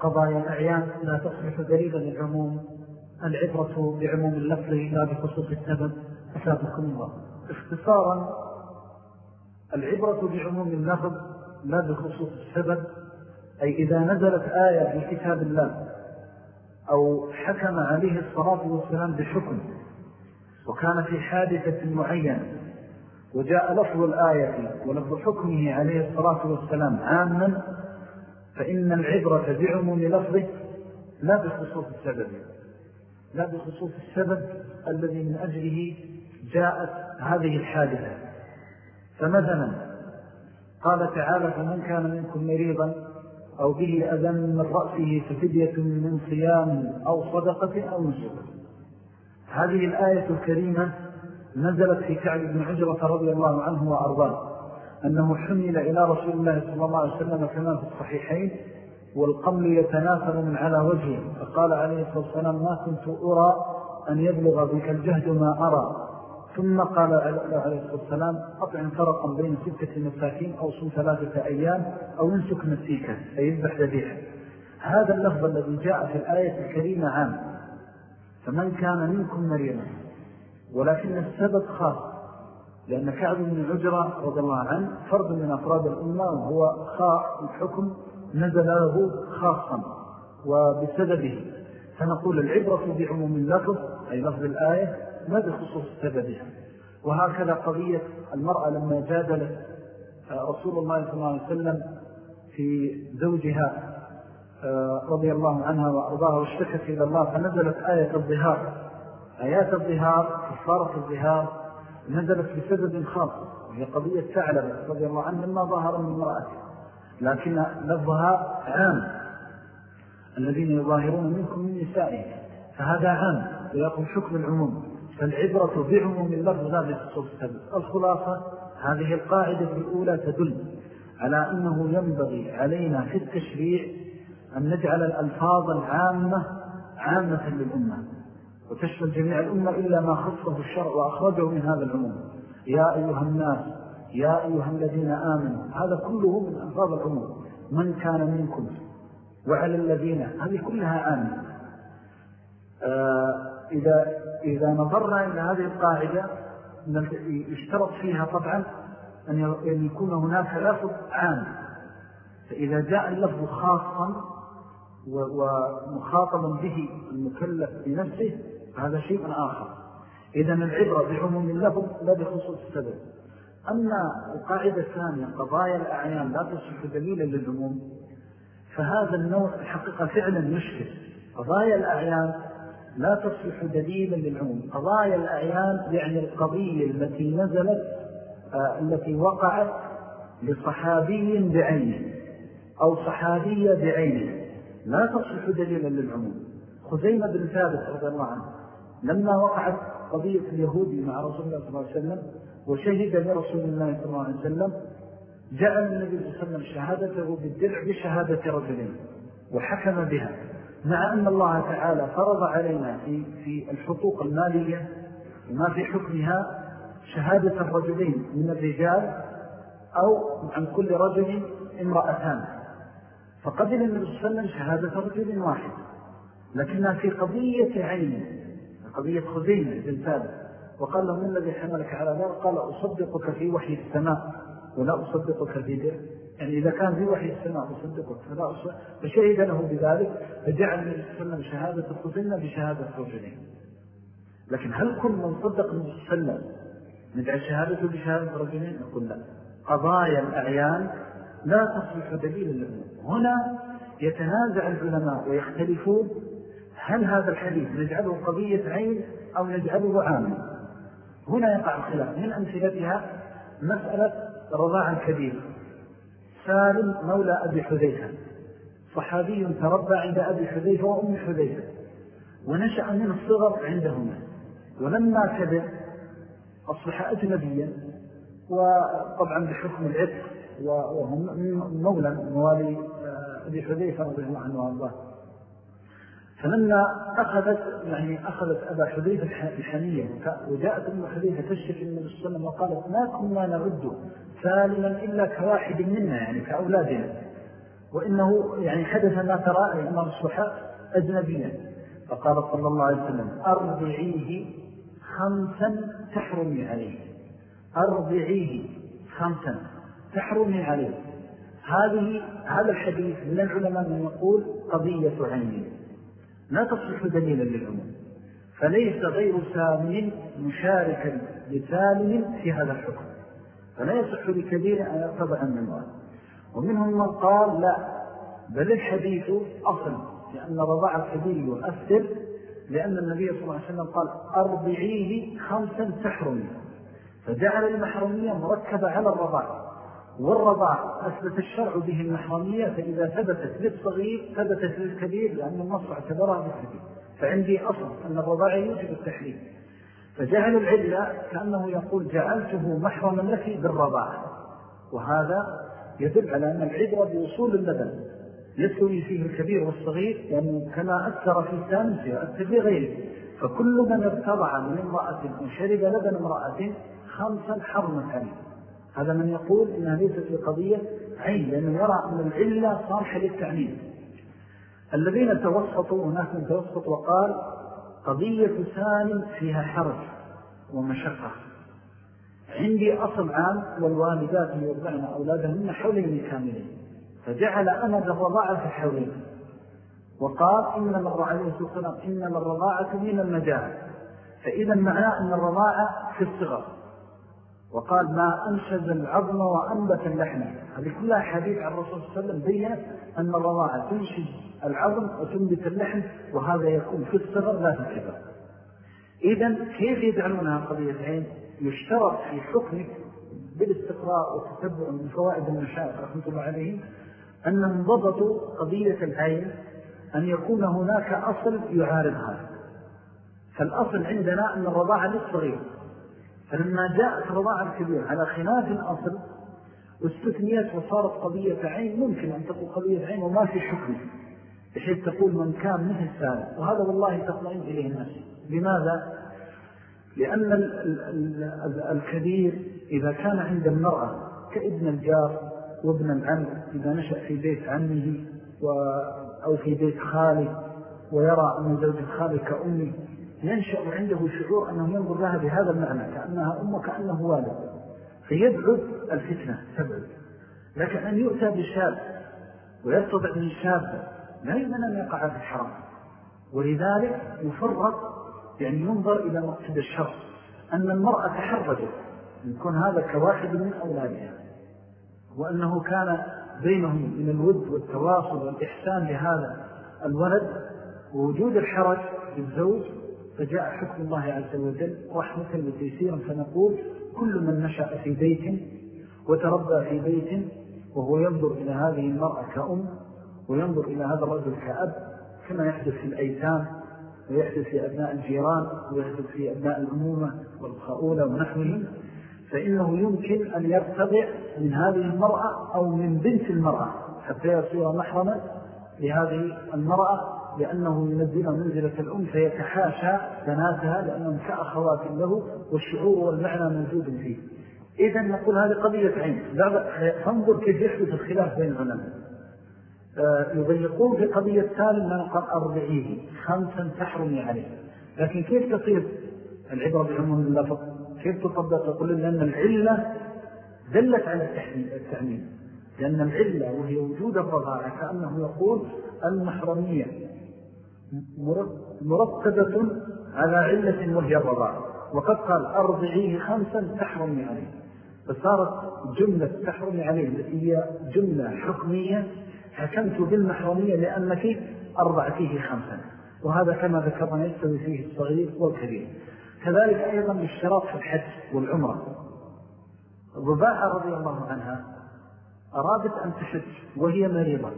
قضايا الأعيان لا تصبح دليلا للعموم. العبرة بعموم اللفظ لا بخصوص السبب. أسابقكم الله. اختصارا العبرة بعموم اللفظ لا بخصوص السبب. أي إذا نزلت آية في كتاب الله أو حكم عليه الصلاة والسلام بحكم وكان في حادثة معينة وجاء لفظ الآية ولفظ حكمه عليه الصلاة والسلام عاما فإن العبرة بعموم لفظه لا بخصوص السبب لا بخصوص السبب الذي من أجله جاءت هذه الحادثة. فمثلا قال تعالى فمن كان منكم مريضا أو به أذن من رأسه ففدية من صيام أو صدقة أو نسك هذه الآية الكريمة نزلت في كعب بن عجرة رضي الله عنه وأرضاه أنه حمل إلى رسول الله صلى الله عليه وسلم كما في الصحيحين والقمل يتناثر من على وجهه فقال عليه الصلاة والسلام ما كنت أرى أن يبلغ بك الجهد ما أرى. ثم قال عليه الصلاة والسلام أطعم فرقا بين ستة مساكين أو صم ثلاثة أيام أو انسك مسيكا أي يذبح ذبيحا هذا اللفظ الذي جاء في الآية الكريمة عام. فمن كان منكم مريما ولكن السبب خاص لأن كعب بن عجرة رضي الله عنه فرد من أفراد الأمة وهو خاص الحكم نزل له خاصا وبسببه. فنقول العبرة بعموم اللفظ أي لفظ الآية ما بخصوص سببها؟ وهكذا قضية المرأة لما جادلت رسول الله صلى الله عليه وسلم في زوجها آه، رضي الله عنها وأرضاها واشتكت إلى الله فنزلت آية الظهار. آيات الظهار كفارة الظهار نزلت بسبب خاص وهي قضية ثعلبة رضي الله عنه لما ظهر من امرأته لكن لفظها عام. الذين يظاهرون منكم من نسائهم فهذا عام ويقوم حكم العموم. فالعبرة بعموم اللفظ لا بخصوص السبب الخلاصة هذه القاعدة الأولى تدل على أنه ينبغي علينا في التشريع أن نجعل الألفاظ العامة عامة للأمة وتشمل جميع الأمة إلا ما خصه الشرع وأخرجه من هذا العموم. يا أيها الناس يا أيها الذين آمنوا هذا كله من ألفاظ العموم. من كان منكم وعلى الذين هذه كلها عامة آه إذا, إذا نظرنا إلى هذه القاعدة يشترط فيها طبعا أن يكون هناك لفظ عام. فإذا جاء اللفظ خاصا ومخاطبا به المكلف بنفسه هذا شيء آخر. إذا العبرة بعموم اللفظ لا بخصوص السبب. أما القاعدة الثانية قضايا الأعيان لا تصبح دليلا للعموم فهذا النوع الحقيقة فعلا يشكل قضايا الأعيان لا تصبح دليلا للعموم. قضايا الأعيان يعني القضية التي نزلت آه التي وقعت لصحابي بعينه أو صحابية بعينه. لا تصبح دليلا للعموم. خزيمة بن ثابت رضي الله عنه لما وقعت قضية اليهودي مع رسول الله صلى الله عليه وسلم وشهد لرسول الله صلى الله عليه وسلم جعل النبي صلى الله عليه وسلم شهادته بالدرع بشهادة رجلين وحكم بها. مع أن الله تعالى فرض علينا في, في الحقوق المالية وما في حكمها شهادة الرجلين من الرجال أو عن كل رجل امرأتان. فقبل النبي صلى الله عليه وسلم شهادة رجل واحد. لكنها في قضية عين قضية خزينة بن ثابت وقال له من الذي حملك على ذلك قال أصدقك في وحي السماء ولا أصدقك في يعني إذا كان في وحي السماء أصدقك فلا فشهد له بذلك فجعل النبي صلى الله عليه وسلم شهادة خزينة بشهادة رجلين لكن هل كنا نصدق النبي صلى الله عليه وسلم ندعي شهادته بشهادة رجلين نقول لا. قضايا الأعيان لا تصبح دليلا للأمور. هنا يتنازع العلماء ويختلفون هل هذا الحديث نجعله قضية عين أو نجعله عامل. هنا يقع الخلاف. من أمثلتها مسألة رضاع الكبير سالم مولى أبي حذيفة. صحابي تربى عند أبي حذيفة وأم حذيفة. ونشأ من الصغر عندهما. ولما كبر أصبح أجنبيا وطبعا بحكم العتق وهم مولى موالي آه، أبي حذيفة رضي الله عنه وأرضاه. فلما أخذت يعني أخذت أبا حذيفة الحنية وجاءت أم حذيفة تشتكي من السلام وقالت ما كنا نرد سالما إلا كواحد منا يعني كأولادنا. وإنه يعني حدث ما ترى أن أصبح أجنبيا فقال صلى الله عليه وسلم أرضعيه خمسا تحرمي عليه. أرضعيه خمسا تحرمي عليه. هذه هذا الحديث من العلماء من يقول قضية عين لا تصبح دليلا للعموم فليس غير سامن مشاركا لسالم في هذا الحكم. فلا يصح لكبير أن يرتضع الله ومنهم من قال لا بل الحديث أصل لأن رضاع الكبير يؤثر لأن النبي صلى الله عليه وسلم قال أرضعيه خمسا تحرمي فجعل المحرمية مركبة على الرضاع والرضاع أثبت الشرع به المحرمية فإذا ثبتت للصغير ثبتت للكبير لأن النص اعتبرها بالكبير فعندي أصل أن الرضاع يوجب التحريم. فجعل العلة كأنه يقول جعلته محرما لك بالرضاع. وهذا يدل على أن العبرة بوصول اللبن يسوي فيه الكبير والصغير لأنه كما أكثر في الثامن سيؤثر بغيره فكل من ارتضع من امرأة وشرب لبن امرأة خمسا حرما عليه. هذا من يقول إنها ليست لقضية عين لأنه يرى أن العلة صالحة للتعليم. الذين توسطوا هناك من توسط وقال قضية سالم فيها حرج ومشقة. عندي أصل عام والوالدات يرضعن أولادهن حولين كاملين فجعل أمد الرضاعة حولين. وقال إنما الرعاية إنما الرضاعة من المجاعة فإذا معناه أن الرضاعة في الصغر. وقال ما أنشز العظم وأنبت اللحم. هذه كلها حديث عن الرسول صلى الله عليه وسلم بيّن أن الرضاعة تنشز العظم وتنبت اللحم وهذا يكون في الصغر لا في الكبر إذن كيف يجعلونها قضية عين؟ يشترط في حكمك بالاستقراء والتتبع من فوائد المشاعر رحمة الله عليهم أنهم ضبطوا قضية العين أن يكون هناك أصل يعارضها. فالأصل عندنا أن الرضاعة للصغير. فلما جاءت رضاعة الكبير على خلاف الأصل واستثنيت وصارت قضية عين ممكن أن تقول قضية عين وما في حكم بحيث تقول من كان مثل سالم وهذا والله تطمئن إليه الناس لماذا؟ لأن الكبير إذا كان عند المرأة كابن الجار وابن العم إذا نشأ في بيت عمه أو في بيت خاله ويرى أن زوج الخالي كأمه ينشأ عنده شعور أنه ينظر لها بهذا المعنى كأنها أم كأنه والد. فيبعد الفتنة تبعد لكن أن يؤتى بشاب ويرتضع من شاب لا يمنى أن يقع في الحرام. ولذلك يفرق يعني ينظر إلى مقصد الشر أن المرأة تحرجت يكون هذا كواحد من أولادها وأنه كان بينهم من الود والتواصل والإحسان لهذا الولد ووجود الحرج للزوج فجاء حكم الله عز وجل رحمة وتيسيرا فنقول كل من نشأ في بيت وتربى في بيت وهو ينظر إلى هذه المرأة كأم وينظر إلى هذا الرجل كأب كما يحدث في الأيتام ويحدث في أبناء الجيران ويحدث في أبناء الأمومة والخؤولة ونحوهم. فإنه يمكن أن يرتبع من هذه المرأة أو من بنت المرأة حتى يصير محرما لهذه المرأة لأنه ينزل منزلة الأم فيتحاشى بناتها لأنهم كأخوات له والشعور والمعنى موجود فيه. إذا نقول هذه قضية عين. فانظر كيف يحدث الخلاف بين العلماء. آه، يضيقون في قضية سالم ما نقول أربعيه خمسا تحرمي عليه لكن كيف تصير؟ العبرة بعموم اللفظ كيف تطبق تقول لأن العلة دلت على التحميل لأن العلة وهي وجود الرضاعة كأنه يقول المحرمية. مرتبة على علة وهي الرضاعة وقد قال أرضعيه خمسا تحرمي عليه. فصارت جملة تحرمي عليه هي جملة حكمية حكمت بالمحرمية لأنك أرضعتيه خمسا. وهذا كما ذكرنا يستوي فيه الصغير والكبير. كذلك أيضا الاشتراط في الحج والعمرة. الرباعة رضي الله عنها أرادت أن تحج وهي مريضة.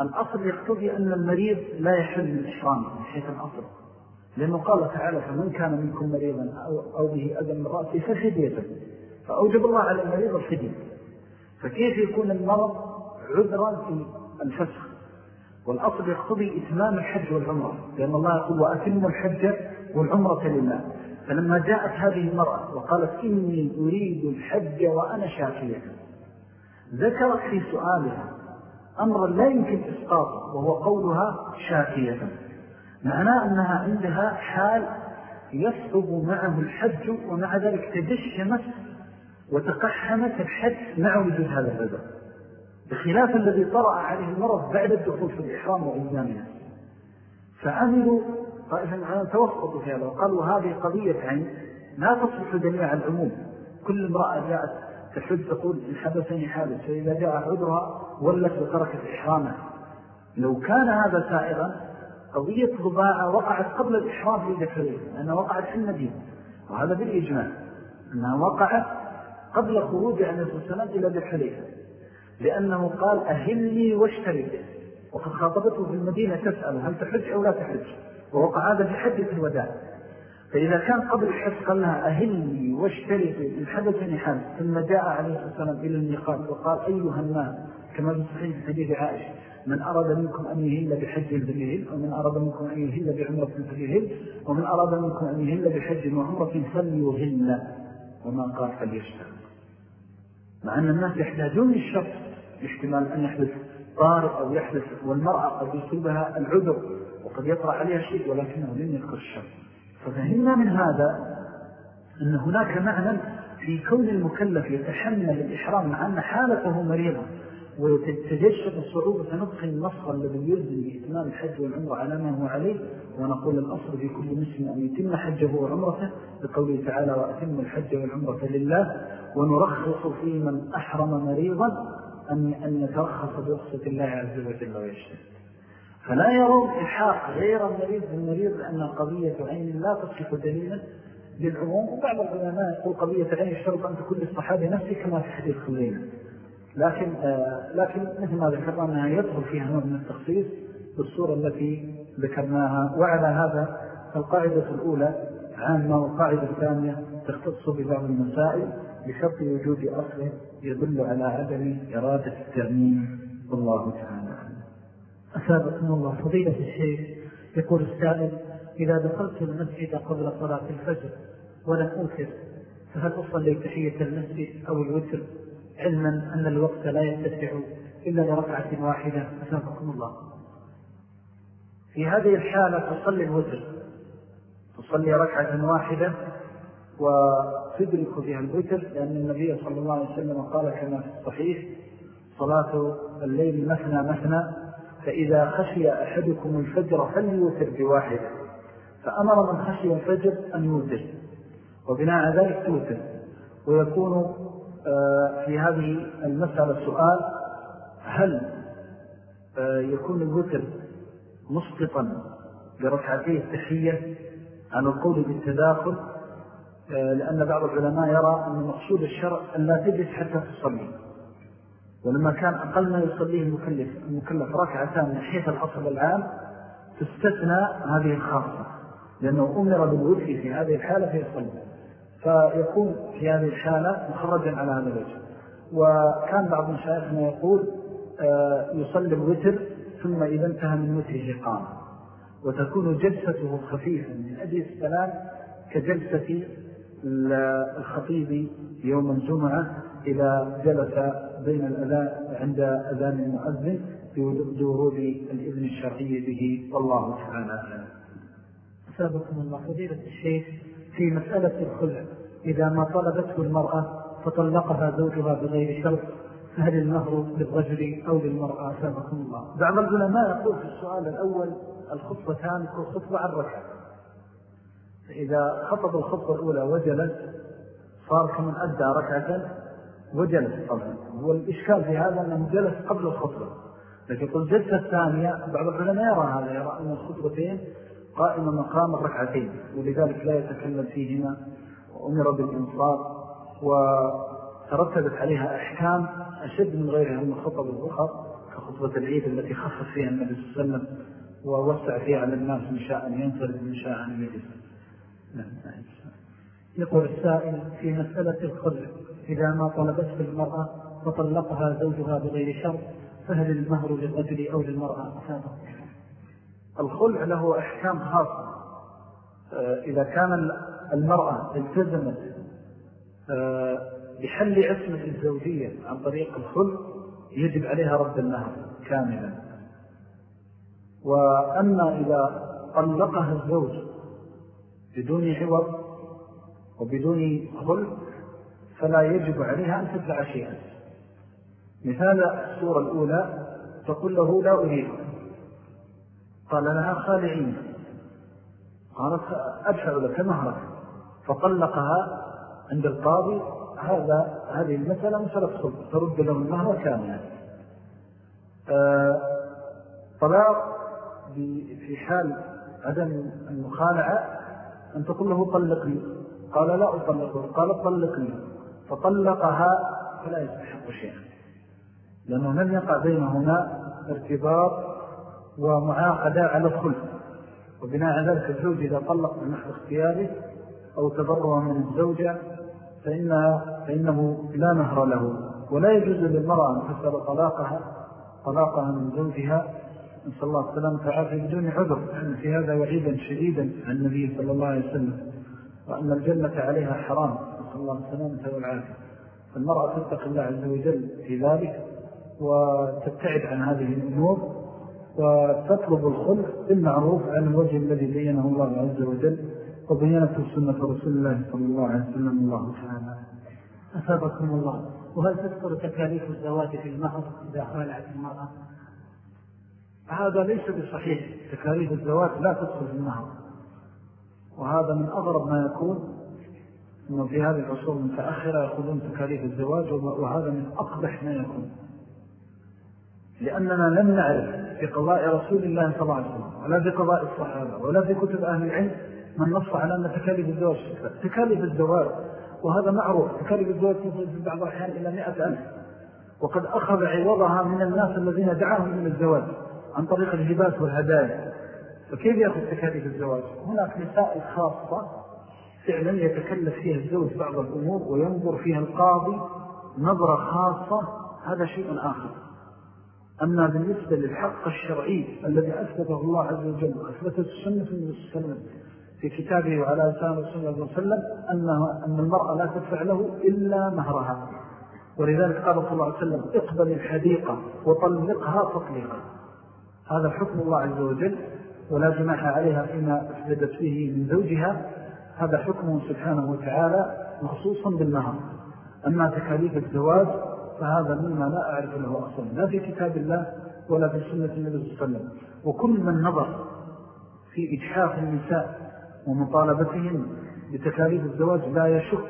الأصل يقتضي أن المريض لا يحل من الإحرام من حيث الأصل. لأنه قال تعالى فمن كان منكم مريضا أو, به أذى من رأسه ففدية. فأوجب الله على المريض الفدية. فكيف يكون المرض عذرا في الفسخ؟ والأصل يقتضي إتمام الحج والعمرة. لأن الله يقول وأتم الحج والعمرة لله. فلما جاءت هذه المرأة وقالت إني أريد الحج وأنا شاكية ذكرت في سؤالها أمرا لا يمكن إسقاطه وهو قولها شاكية معناه أنها عندها حال يصعب معه الحج ومع ذلك تجشمت وتقحمت الحج مع وجود هذا الرضا. بخلاف الذي طرأ عليه المرض بعد الدخول في الإحرام وإلزامها. فعملوا طائفا معنا توسطوا في هذا وقالوا هذه قضية عين لا تصلح جميع العموم. كل امرأة جاءت تحد تقول حدثني حادث فإذا جاء عذرها ولت وتركت إحرامها لو كان هذا سائغا قضية ضباعة وقعت قبل الإحرام لذكرين لأنها وقعت في المدينة وهذا بالإجماع أنها وقعت قبل خروج عن السلام إلى ذكرين لأنه قال أهلني واشترك وقد خاطبته في المدينة تسأل هل تحج أو لا تحج؟ ووقع هذا في حدث الوداع. فإذا كان قبل الحج قال لها أهلني واشترك إن حدثني حال ثم جاء عليه الصلاة والسلام إلى الميقات وقال أيها الناس كما في صحيح حديث عائشة من أراد منكم أن يهل بحج فليهل ومن أراد منكم أن يهل بعمرة فليهل ومن أراد منكم أن يهل بحج وعمرة فليهل. وما قال فليشتغل مع أن الناس يحتاجون للشرط احتمال أن يحدث طارئ أو يحدث والمرأة قد يصيبها العذر وقد يطرع عليها شيء ولكنه لم يذكر الشر ففهمنا من هذا أن هناك معنى في كون المكلف يتحمل الإحرام مع أن حالته مريضة وتتجشف الصعوبة فنبقي النص الذي يلزم بإتمام الحج والعمر على ما هو عليه ونقول الأصل في كل مسلم أن يتم حجه وعمرته بقوله تعالى وأتم الحج والعمرة لله ونرخص في من أحرم مريضا أن, أن يترخص برخصة الله عز وجل ويشتري فلا يرون إلحاق غير المريض بالمريض لأن قضية عين لا تصف دليلا للعموم. وبعض العلماء يقول قضية عين الشرط أن تكون للصحابة نفسه كما في حديث خلينا لكن, آه لكن مثل ما ذكرنا أنها يدخل فيها نوع من التخصيص بالصورة التي ذكرناها. وعلى هذا القاعدة الأولى عامة والقاعدة الثانية تختص ببعض المسائل بشرط وجود أصل يدل على عدم إرادة التأمين. والله تعالى. أسابقنا الله فضيلة الشيخ. يقول السائل إذا دخلت المسجد قبل صلاة الفجر ولم أوتر فهل أصلي تحية المسجد أو الوتر؟ علما أن الوقت لا يتسع إلا لركعة واحدة. أسابقكم الله. في هذه الحالة تصلي الوتر. تصلي ركعة واحدة وتدرك بها الوتر لأن النبي صلى الله عليه وسلم قال كما في الصحيح صلاة الليل مثنى مثنى فإذا خشي أحدكم الفجر فليوتر بواحدة فأمر من خشي الفجر أن يوتر وبناء ذلك توتر ويكون آه، في هذه المسألة سؤال هل آه، يكون الوتر مسقطا بركعتي التحية؟ عن القول بالتداخل آه، لأن بعض العلماء يرى أن مقصود الشرع أن لا تجلس حتى تصلي. ولما كان أقل ما يصليه المكلف, المكلف ركعتان من حيث الأصل العام تستثنى هذه الخاصة لأنه أمر بالوفي في هذه الحالة فيصلي. فيكون في هذه الحالة مخرجا على هذا الوجه. وكان بعض مشايخنا يقول آه، يصلي الوتر ثم إذا انتهى من وتره قام. وتكون جلسته خفيفا من أجل السلام كجلسة الخطيب يوم الجمعة إذا جلس بين الأذان عند أذان المؤذن بورود الإذن الشرعي به والله تعالى أعلم. سابقكم الله. فضيلة الشيخ في مسألة الخلع إذا ما طلبته المرأة فطلقها زوجها بغير شرط فهل المهر للرجل أو للمرأة؟ سابقكم الله. بعض العلماء يقول في السؤال الأول الخطبتان كل خطبة عن ركعة إذا خطب الخطبة الأولى وجلس صار كمن أدى ركعة وجلس طبعا والإشكال في هذا أنه جلس قبل الخطبة. لكن قل جلسة الثانية بعض العلماء يرى هذا يرى أن الخطبتين قائمة مقام الركعتين ولذلك لا يتكلم فيهما وأمر بالإنصار وترتبت عليها أحكام أشد من غيرها من الخطب الأخر كخطبة العيد التي خصص فيها النبي صلى الله عليه وسلم ووسع فيها على الناس من شاء أن ينصرف من شاء أن يجلس. نعم يقول السائل في مسألة الخلع إذا ما طلبته المرأة وطلقها زوجها بغير شرط فهل المهر للرجل أو للمرأة؟ أفاده الخلع له أحكام خاصة آه، إذا كان المرأة التزمت آه، بحل عصمة الزوجية عن طريق الخلع يجب عليها رد المهر كاملا. وأما إذا طلقها الزوج بدون عوض وبدون خلع فلا يجب عليها أن تدفع شيئا. مثال السورة الأولى تقول له لا أريد. قال لها خالعين. قالت أدفع لك مهرك. فطلقها عند القاضي هذا هذه المسألة مسألة خلق ترد له المهر كاملا آه، طلاق في حال عدم المخالعة أن تقول له طلقني. قال لا أطلقه. قال طلقني. فطلقها فلا يستحق شيئا لأنه لم يقع بينهما ارتباط ومعاقدة على الخلف وبناء على ذلك الزوج إذا طلق من نحو اختياره أو تبرع من الزوجة فإنها فإنه لا نهر له ولا يجوز للمرأة أن تسأل طلاقها طلاقها من زوجها. نسأل الله السلام تعالى بدون عذر أن في هذا وعيدا شديدا عن النبي صلى الله عليه وسلم وأن الجنة عليها حرام. نسأل الله السلامة والعافية. فالمرأة تتقى الله عز وجل في ذلك وتبتعد عن هذه الأمور وتطلب الخلق بالمعروف على الوجه الذي بينه الله عز وجل وبينته سنة رسول الله صلى الله عليه وسلم الله تعالى. أثابكم الله. وهل تذكر تكاليف الزواج في المهر إذا خالعت المرأة؟ هذا ليس بصحيح. تكاليف الزواج لا تدخل في المهر. وهذا من أغرب ما يكون أنه في هذه العصور المتأخرة يقولون تكاليف الزواج وهذا من أقبح ما يكون. لأننا لم نعرف في قضاء رسول الله صلى الله عليه وسلم ولا في قضاء الصحابة ولا في كتب أهل العلم من نص على أن تكاليف الزواج تكاليف الزواج وهذا معروف تكاليف الزواج تصل في بعض الأحيان إلى مئة ألف. وقد أخذ عوضها من الناس الذين دعاهم من الزواج عن طريق الهبات والهدايا. فكيف يأخذ تكاليف الزواج؟ هناك مسائل خاصة فعلا يتكلف فيها الزوج بعض الأمور وينظر فيها القاضي نظرة خاصة هذا شيء آخر. أما بالنسبة للحق الشرعي الذي أثبته الله عز وجل أثبتت السنة من في كتابه وعلى لسان رسول الله صلى أن المرأة لا تدفع له إلا مهرها. ولذلك قال صلى الله عليه وسلم اقبل الحديقة وطلقها تطليقا. هذا حكم الله عز وجل ولا جناح عليها فيما أفددت فيه من زوجها. هذا حكمه سبحانه وتعالى مخصوصا بالمهر. أما تكاليف الزواج فهذا مما لا أعرف له أصلا لا في كتاب الله ولا في سنة النبي صلى الله عليه وسلم. وكل من نظر في إجحاف النساء ومطالبتهم بتكاليف الزواج لا يشك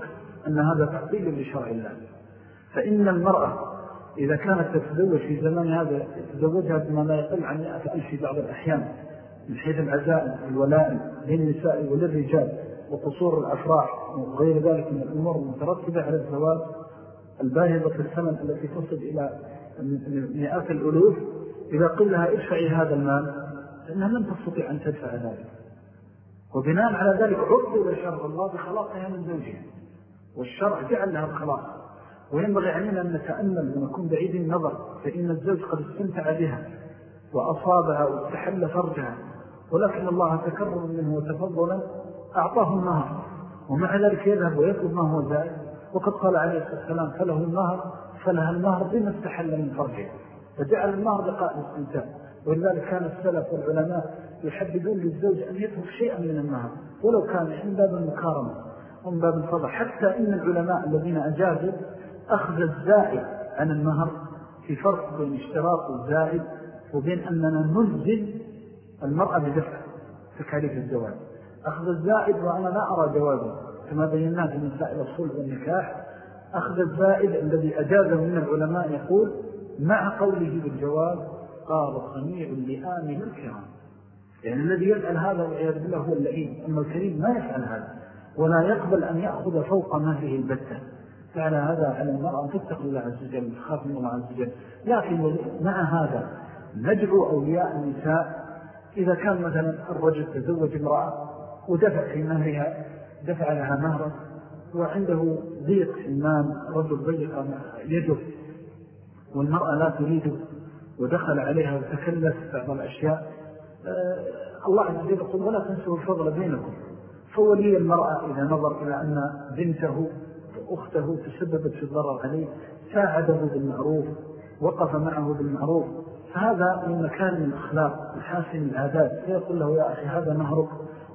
أن هذا تقبيل لشرع الله. فإن المرأة إذا كانت تتزوج في زمان هذا تتزوجها بما لا يقل عن ألف في بعض الأحيان من حيث العزائم والولائم للنساء وللرجال. وقصور الأفراح وغير ذلك من الأمور المترتبة على الزواج الباهظة الثمن التي تصل إلى مئات الألوف. إذا قل لها ادفعي هذا المال فإنها لم تستطيع أن تدفع ذلك. وبناء على ذلك عرضوا لشرع الله بخلاصها من زوجها والشرع جعل لها الخلاص وينبغي علينا أن نتأمل ونكون بعيد النظر فإن الزوج قد استمتع بها وأصابها واستحل فرجها ولكن الله تكرم منه وتفضلا أعطاه النهر. ومع ذلك يذهب ويطلب ما هو زائد. وقد قال عليه الصلاة والسلام فله النهر فلها النهر بما استحل من فرجها. فجعل النهر لقاء الاستمتاع ولذلك كان السلف والعلماء يحددون للزوج أن يترك شيئا من النهر ولو كان من باب المكارمة ومن باب الفضل حتى إن العلماء الذين أجازوا أخذ الزائد عن النهر في فرق بين اشتراط الزائد وبين أننا نلزم المرأة بدفع تكاليف الزواج. أخذ الزائد وأنا لا أرى جوازه. كما بيناه في مسائل الصلح والنكاح أخذ الزائد الذي أجازه من العلماء يقول مع قوله بالجواز قال صنيع لآمن الكرام يعني الذي يفعل هذا بالله هو اللئيم. أما الكريم ما يفعل هذا. ولا يقبل أن يأخذ فوق ما فيه البتة. فعلى هذا على المرأة تتق الله عز وجل تخاف من الله عز وجل. لكن مع هذا ندعو أولياء النساء. إذا كان مثلا الرجل تزوج امرأة ودفع في مهرها دفع لها مهرا وعنده ضيق في المال رجل ضيق يده والمرأة لا تريده ودخل عليها وتكلف بعض الأشياء. آه، الله عز وجل يقول ولا تنسوا الفضل بينكم. فولي المرأة إذا نظر إلى أن بنته أخته تسببت في الضرر عليه ساعده بالمعروف وقف معه بالمعروف. فهذا من مكان الأخلاق محاسن العادات. فيقول له يا أخي هذا نهرك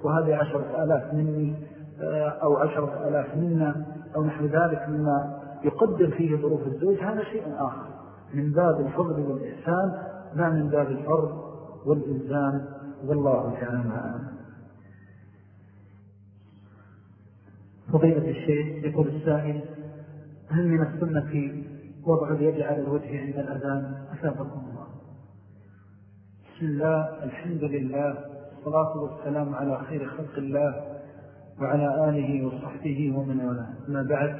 وهذه عشرة آلاف مني آه، أو عشرة آلاف منا أو نحو ذلك مما يقدر فيه ظروف الزوج هذا شيء آخر. من باب الفضل والإحسان لا من باب الفرض والإلزام. والله تعالى فضيلة الشيخ يقول السائل هل من السنة وضع اليد على الوجه عند الأذان؟ أثابكم الله. بسم الله الحمد لله والصلاة والسلام على خير خلق الله وعلى آله وصحبه ومن والاه. ما بعد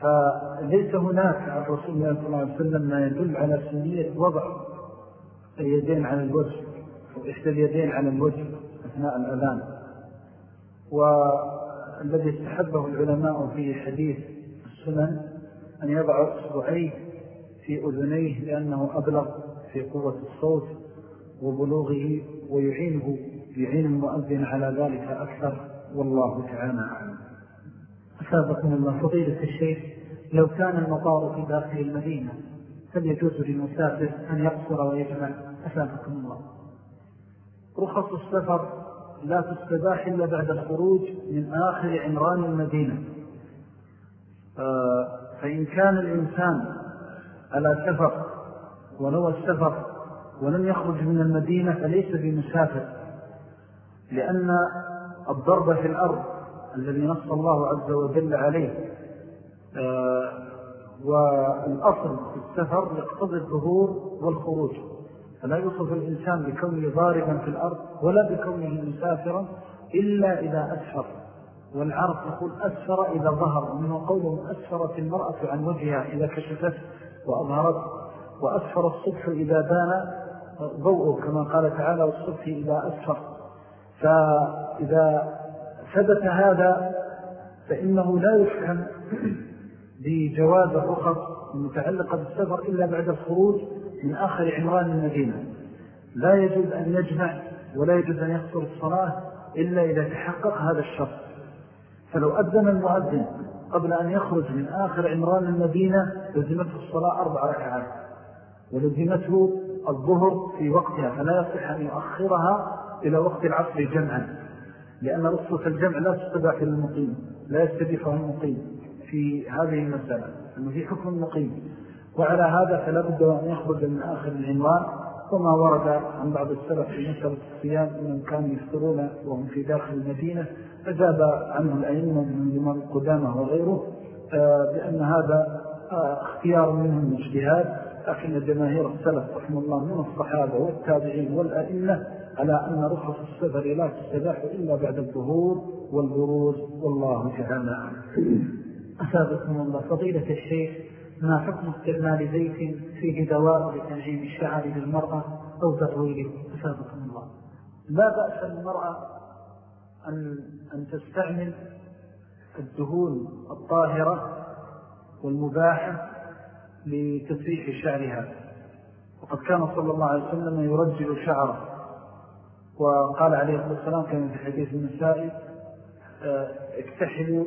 فليس هناك عن رسول الله صلى الله عليه وسلم ما يدل على سنية وضع اليدين على الوجه وإحدى اليدين على الوجه أثناء الأذان. والذي استحبه العلماء في حديث السنن أن يضع أصبعيه في أذنيه لأنه أبلغ في قوة الصوت وبلوغه ويعينه يعين المؤذن على ذلك أكثر والله تعالى أعلم. أسابقنا الله فضيلة الشيخ لو كان المطار في داخل المدينة هل يجوز للمسافر أن يقصر ويجمع؟ أسابقنا الله. رخص السفر لا تستباح إلا بعد الخروج من آخر عمران المدينة. آه، فإن كان الإنسان على سفر ونوى السفر ولم يخرج من المدينة فليس بمسافر لأن الضرب في الأرض الذي نص الله عز وجل عليه آه، والأصل في السفر يقتضي الظهور والخروج. فلا يوصف الإنسان بكونه ضاربا في الأرض ولا بكونه مسافرا إلا إذا أسفر. والعرب تقول أسفر إذا ظهر ومنه قوله أسفرت المرأة عن وجهها إذا كشفت وأظهرت وأسفر الصبح إذا بان ضوءه كما قال تعالى والصبح إذا أسفر. فإذا ثبت هذا فإنه لا يفهم بجواز الرخص المتعلقة بالسفر إلا بعد الخروج من آخر عمران المدينة. لا يجوز أن يجمع ولا يجوز أن يخسر الصلاة إلا إذا تحقق هذا الشرط. فلو أذن المؤذن قبل أن يخرج من آخر عمران المدينة لزمته الصلاة أربع ركعات. ولزمته الظهر في وقتها فلا يصح أن يؤخرها إلى وقت العصر جمعا لأن رصة الجمع لا تستبع للمقيم لا يستبيحها المقيم في هذه المسألة أنه في حكم المقيم. وعلى هذا فلا بد أن يخرج من آخر العنوان وما ورد عن بعض السلف في مسألة الصيام أنهم كانوا يفطرون وهم في داخل المدينة أجاب عنه الأئمة من الإمام القدامة وغيره آه، بأن هذا آه، اختيار منهم اجتهاد لكن جماهير السلف رحمه الله من الصحابة والتابعين والأئمة على أن رخص السفر لا تستباح إلا بعد الظهور والبروز والله تعالى أسابقكم الله. فضيلة الشيخ ما حكم استعمال زيت فيه دواء لتنعيم الشعر للمرأة أو تطويله؟ أسابقكم الله. لا بأس للمرأة أن, أن تستعمل الدهون الطاهرة والمباحة لتسريح شعرها. وقد كان صلى الله عليه وسلم يرجل شعره. وقال عليه الصلاة والسلام كان في حديث النساء آه، اكتحلوا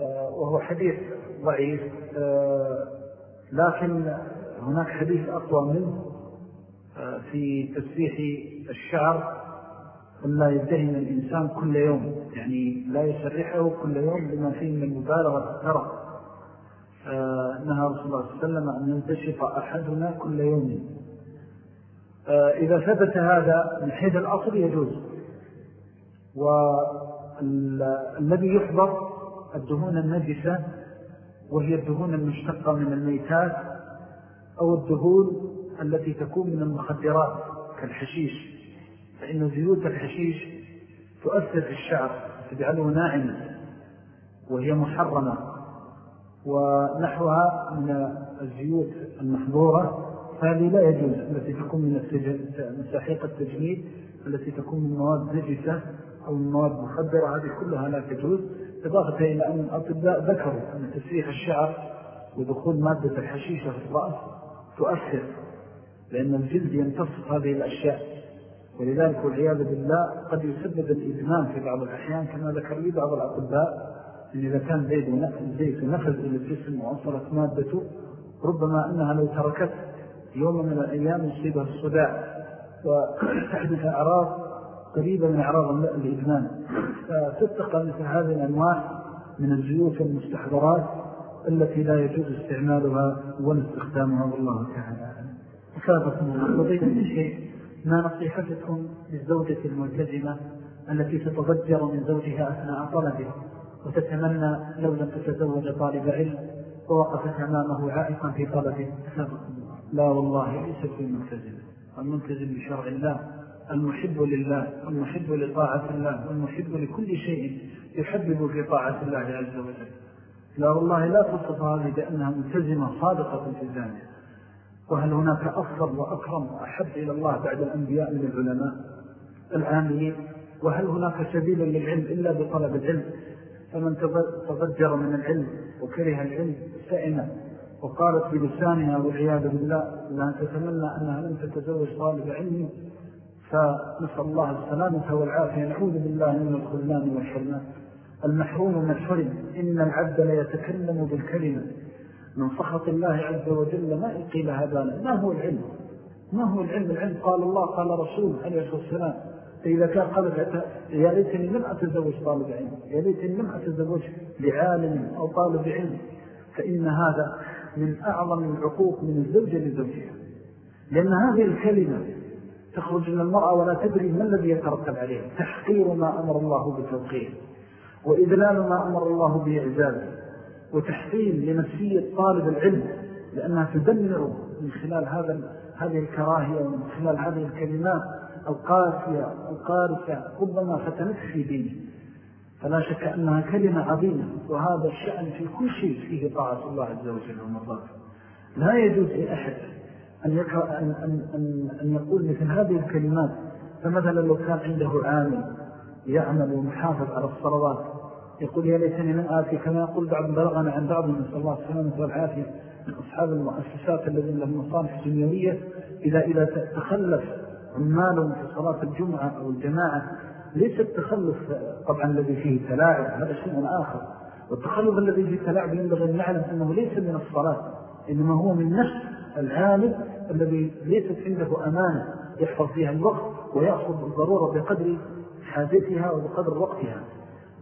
آه، وهو حديث ضعيف آه، لكن هناك حديث أقوى منه في تسريح الشعر لا يدهن الإنسان كل يوم. يعني لا يسرحه كل يوم بما فيه من المبالغة ترى نهى رسول الله صلى الله عليه وسلم أن ينتشف أحدنا كل يوم. آه، إذا ثبت هذا من حيث الأصل يجوز. والذي يحضر الدهون النجسة وهي الدهون المشتقة من الميتات أو الدهون التي تكون من المخدرات كالحشيش فإن زيوت الحشيش تؤثر في الشعر تجعله ناعما وهي محرمة. ونحوها من الزيوت المحظورة. هذه لا يجوز التي تكون من مساحيق التجميل التي تكون من مواد نجسة أو من مواد مخدرة هذه كلها لا تجوز. إضافة إلى أن الأطباء ذكروا أن تسريح الشعر ودخول مادة الحشيشة في الرأس تؤثر لأن الجلد يمتصف هذه الأشياء. ولذلك والعياذ بالله قد يسبب الإدمان في بعض الأحيان كما ذكر لي بعض الأطباء. إذا كان زيت ونفذ إلى الجسم وأصلت مادته ربما أنها لو تركت يوم من الأيام يصيبها الصداع. وتحدث أعراض قريبة من أعراض الإدمان. فتتقى مثل هذه الأنواع من الزيوت والمستحضرات التي لا يجوز استعمالها ولا استخدامها والله تعالى أسابقكم الله. الشيء ما نصيحتكم للزوجة الملتزمة التي تتضجر من زوجها أثناء طلبه وتتمنى لو لم تتزوج طالب علم ووقفت أمامه عائقا في طلبه لا والله ليس في الملتزم. الملتزم بشرع الله المحب لله والمحب لطاعة الله والمحب لكل شيء يحبب في طاعة الله عز وجل. لا والله لا تصف هذه بأنها ملتزمة صادقة في ذلك وهل هناك أفضل وأكرم وأحب إلى الله بعد الأنبياء من العلماء العاملين وهل هناك سبيل للعلم إلا بطلب العلم؟ فمن تضجر من العلم وكره العلم سئنا وقالت بلسانها والعياذ بالله لأن تتمنى أنها لم تتزوج طالب علم فنسأل الله السلامة والعافية. نعوذ بالله من الخلان والحرمان. المحروم الحرم إن العبد ليتكلم بالكلمة. من سخط الله عز وجل ما يقيل هذا ما هو العلم؟ ما هو العلم؟ العلم قال الله قال رسول عليه الصلاة والسلام. فإذا كان قال يا ليتني لم أتزوج طالب علم يا ليتني لم أتزوج بعالم أو طالب علم فإن هذا من أعظم العقوق من الزوجة لزوجها. لأن هذه الكلمة تخرج من المرأة ولا تدري ما الذي يترتب عليه تحقير ما أمر الله بتوقيه وإذلال ما أمر الله بإعزازه وتحقيم لنفسية طالب العلم لأنها تدمر من خلال هذا هذه الكراهية ومن خلال هذه الكلمات القاسية القارسة ربما فتنت في دينه. فلا شك أنها كلمة عظيمة وهذا الشأن في كل شيء فيه طاعة الله عز وجل ومرضاته. لا يجوز لأحد أن, أن, أن, أن, أن يقول مثل هذه الكلمات. فمثلا لو كان عنده عامل يعمل ومحافظ على الصلوات يقول يا ليتني من آتي كما يقول بعض بلغنا عن بعض من صلى الله السلامة والعافية من أصحاب المؤسسات الذين لهم مصالح دنيوية إذا, إذا تخلف عمالهم في صلاة الجمعة أو الجماعة ليس التخلف طبعا الذي فيه تلاعب هذا شيء آخر. والتخلف الذي فيه تلاعب ينبغي أن نعلم أنه ليس من الصلاة إنما هو من نفس العامل الذي ليست عنده أمانة يحفظ فيها الوقت ويأخذ الضرورة بقدر حاجتها وبقدر وقتها.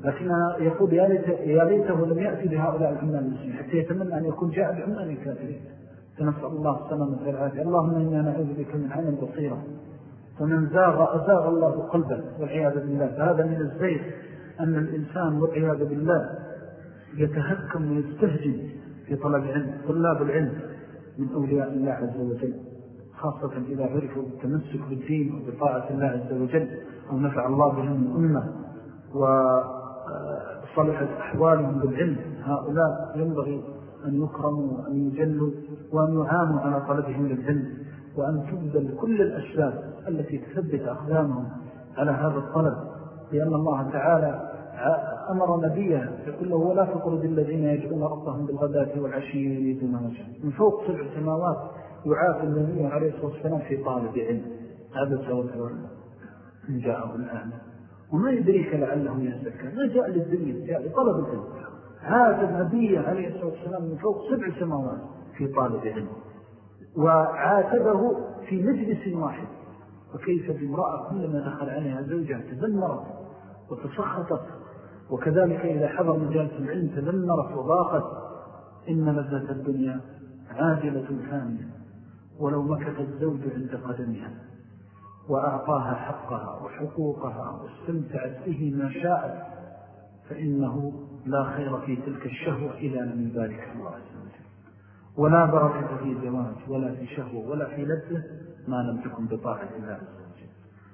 لكن يقول يا, ليت يا ليته لم يأتي بهؤلاء العمال المسلمين حتى يتمنى أن يكون جاء بعمال كافرين فنسأل الله السلامة والعافية. اللهم إنا نعوذ بك من عين بصيرة. فمن زاغ أزاغ الله قلبه والعياذ بالله. فهذا من الزيغ أن الإنسان والعياذ بالله يتهكم ويستهجن في طلب العلم طلاب العلم من أولياء الله عز وجل خاصة إذا عرفوا بالتمسك بالدين وبطاعة الله عز وجل أو نفع الله بهم الأمة وصلحت أحوالهم بالعلم. هؤلاء ينبغي أن يكرموا وأن يجلوا وأن يعاموا على طلبهم للعلم. وأن تبذل كل الأسباب التي تثبت أقدامهم على هذا الطلب لأن الله تعالى أمر نبيه يقول له ولا تطرد الذين يجعون ربهم بالغداة والعشي يريدون وجه من فوق سبع سماوات يعافي النبي عليه الصلاة والسلام في طالب علم. هذا سوى من جاءه الآن. وما يدريك لعله يزكى. ما جاء للدنيا؟ جاء لطلب العلم. هذا النبي عليه الصلاة والسلام من فوق سبع سماوات في طالب علم. وعاتبه في مجلس واحد. وكيف بامرأة كلما دخل عليها زوجها تذمرت وتسخطت. وكذلك إذا حضر مجالس العلم تذمرت وضاقت. إن لذة الدنيا عاجلة ثانية ولو مكث الزوج عند قدمها. وأعطاها حقها وحقوقها واستمتعت به ما شاءت. فإنه لا خير في تلك الشهوة إلى لم يبارك الله وجل. ولا بركة في زواج ولا في شهوة ولا في لذة ما لم تكن بطاعة الله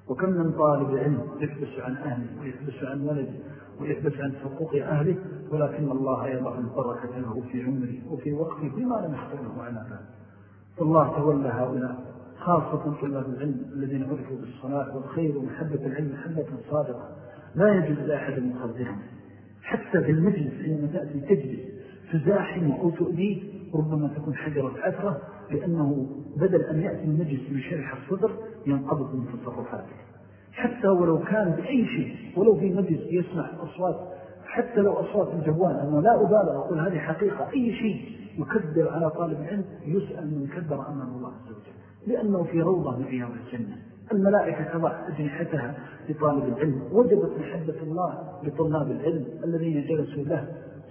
وكم من طالب علم يحبس عن أهله ويحبس عن ولده ويحبس عن حقوق أهله ولكن الله يضع البركة له في عمره وفي وقته بما لم يحصله على ذلك. فالله تولى هؤلاء خاصة طلاب العلم الذين عرفوا بالصلاة والخير ومحبة العلم محبة صادقة. لا يجب لأحد مخذرهم حتى في المجلس حينما تأتي تجلس تزاحم أو تؤذيه ربما تكون حجرة عثرة لأنه بدل أن يأتي المجلس من شرح الصدر ينقبض من تصرفاته. حتى ولو كان بأي شيء ولو في مجلس يسمع أصوات حتى لو أصوات الجوال أنا لا أبالغ أقول هذه حقيقة. أي شيء يكدر على طالب العلم يسأل من كدر أمام الله عز وجل. لأنه في روضة من رياض الجنة. الملائكة تضع أجنحتها لطالب العلم. وجبت محبة الله لطلاب العلم الذين جلسوا له.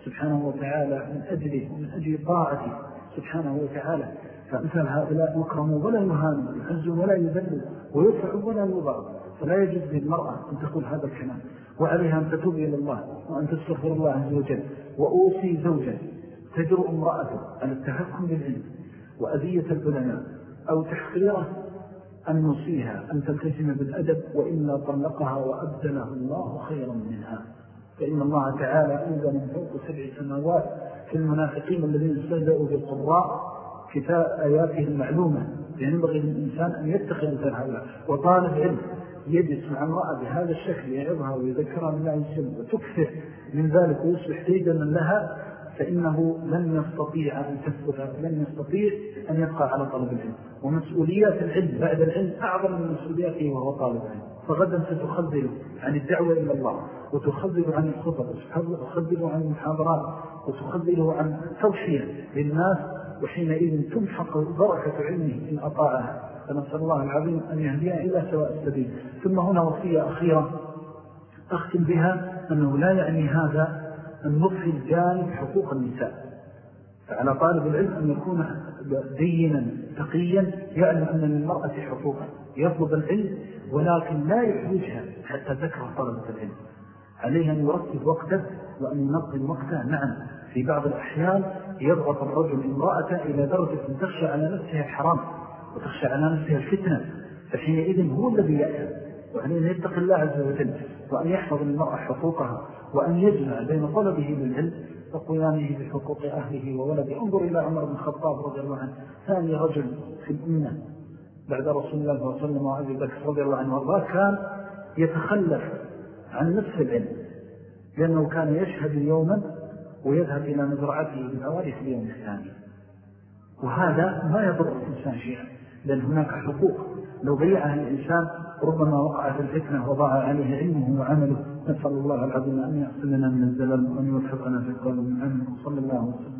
سبحانه وتعالى من أجله ومن أجل طاعته سبحانه وتعالى. فأمثال هؤلاء يكرموا ولا يهانوا يحزوا ولا يذلوا ويدفعوا ولا يضعوا فلا يجوز للمرأة أن تقول هذا الكلام وعليها أن تتوب إلى الله وأن تستغفر الله عز وجل. وأوصي زوجا تجرؤ امرأته على التحكم بالعلم وأذية العلماء أو تحقيره أن نصيها أن تلتزم بالأدب وإلا طلقها وأبدله الله خيرا منها. فإن الله تعالى أنزل من فوق سبع سماوات في المنافقين الذين استهزأوا بالقراء كتاب آياته المعلومة. ينبغي للإنسان أن يتخذ مثل هذا وطالب علم يجلس مع امرأة بهذا الشكل يعظها ويذكرها من الله يسلم وتكثر من ذلك ويصبح ديدنا لها فإنه لن يستطيع أن تثبت لن يستطيع أن يبقى على طلب العلم. ومسؤوليات العلم بعد العلم أعظم من مسؤولياته وهو طالب العلم فغدا ستخذل عن الدعوة إلى الله وتخذل عن الخطب وتخذل عن المحاضرات وتخذل عن التوحية للناس وحينئذ تمحق بركة علمه إن أطاعها. فنسأل الله العظيم أن يهديها إلى سواء السبيل. ثم هنا وصية أخيرة أختم بها أنه لا يعني هذا أن نضفي الجانب حقوق النساء. فعلى طالب العلم أن يكون دينا تقيا يعلم أن للمرأة حقوقا. يطلب العلم ولكن لا يحوجها حتى تكره طلبة العلم. عليه أن يرتب وقته وأن ينظم وقته نعم في بعض الأحيان يضغط الرجل امرأة إلى درجة تخشى على نفسها الحرام وتخشى على نفسها الفتنة. فحينئذ هو الذي يأتي. وأن يتق الله عز وجل وأن يحفظ المرأة حقوقها وأن يجمع بين طلبه للعلم وقيامه بحقوق أهله وولده. انظر إلى عمر بن الخطاب رضي الله عنه. ثاني رجل في الأمة. بعد رسول الله صلى الله عليه وسلم وعبي بكر رضي الله عنه وارضاه كان يتخلف عن نفس العلم لأنه كان يشهد يوما ويذهب إلى مزرعته بالأوالي في اليوم الثاني. وهذا ما يضر الإنسان شيئا لأن هناك حقوق. لو ضيعها الإنسان ربما وقع في الفتنة وضع عليه علمه وعمله. نسأل الله العظيم أن يحسننا من الزلل وأن يوفقنا في القول من أمن صلى الله وسلم.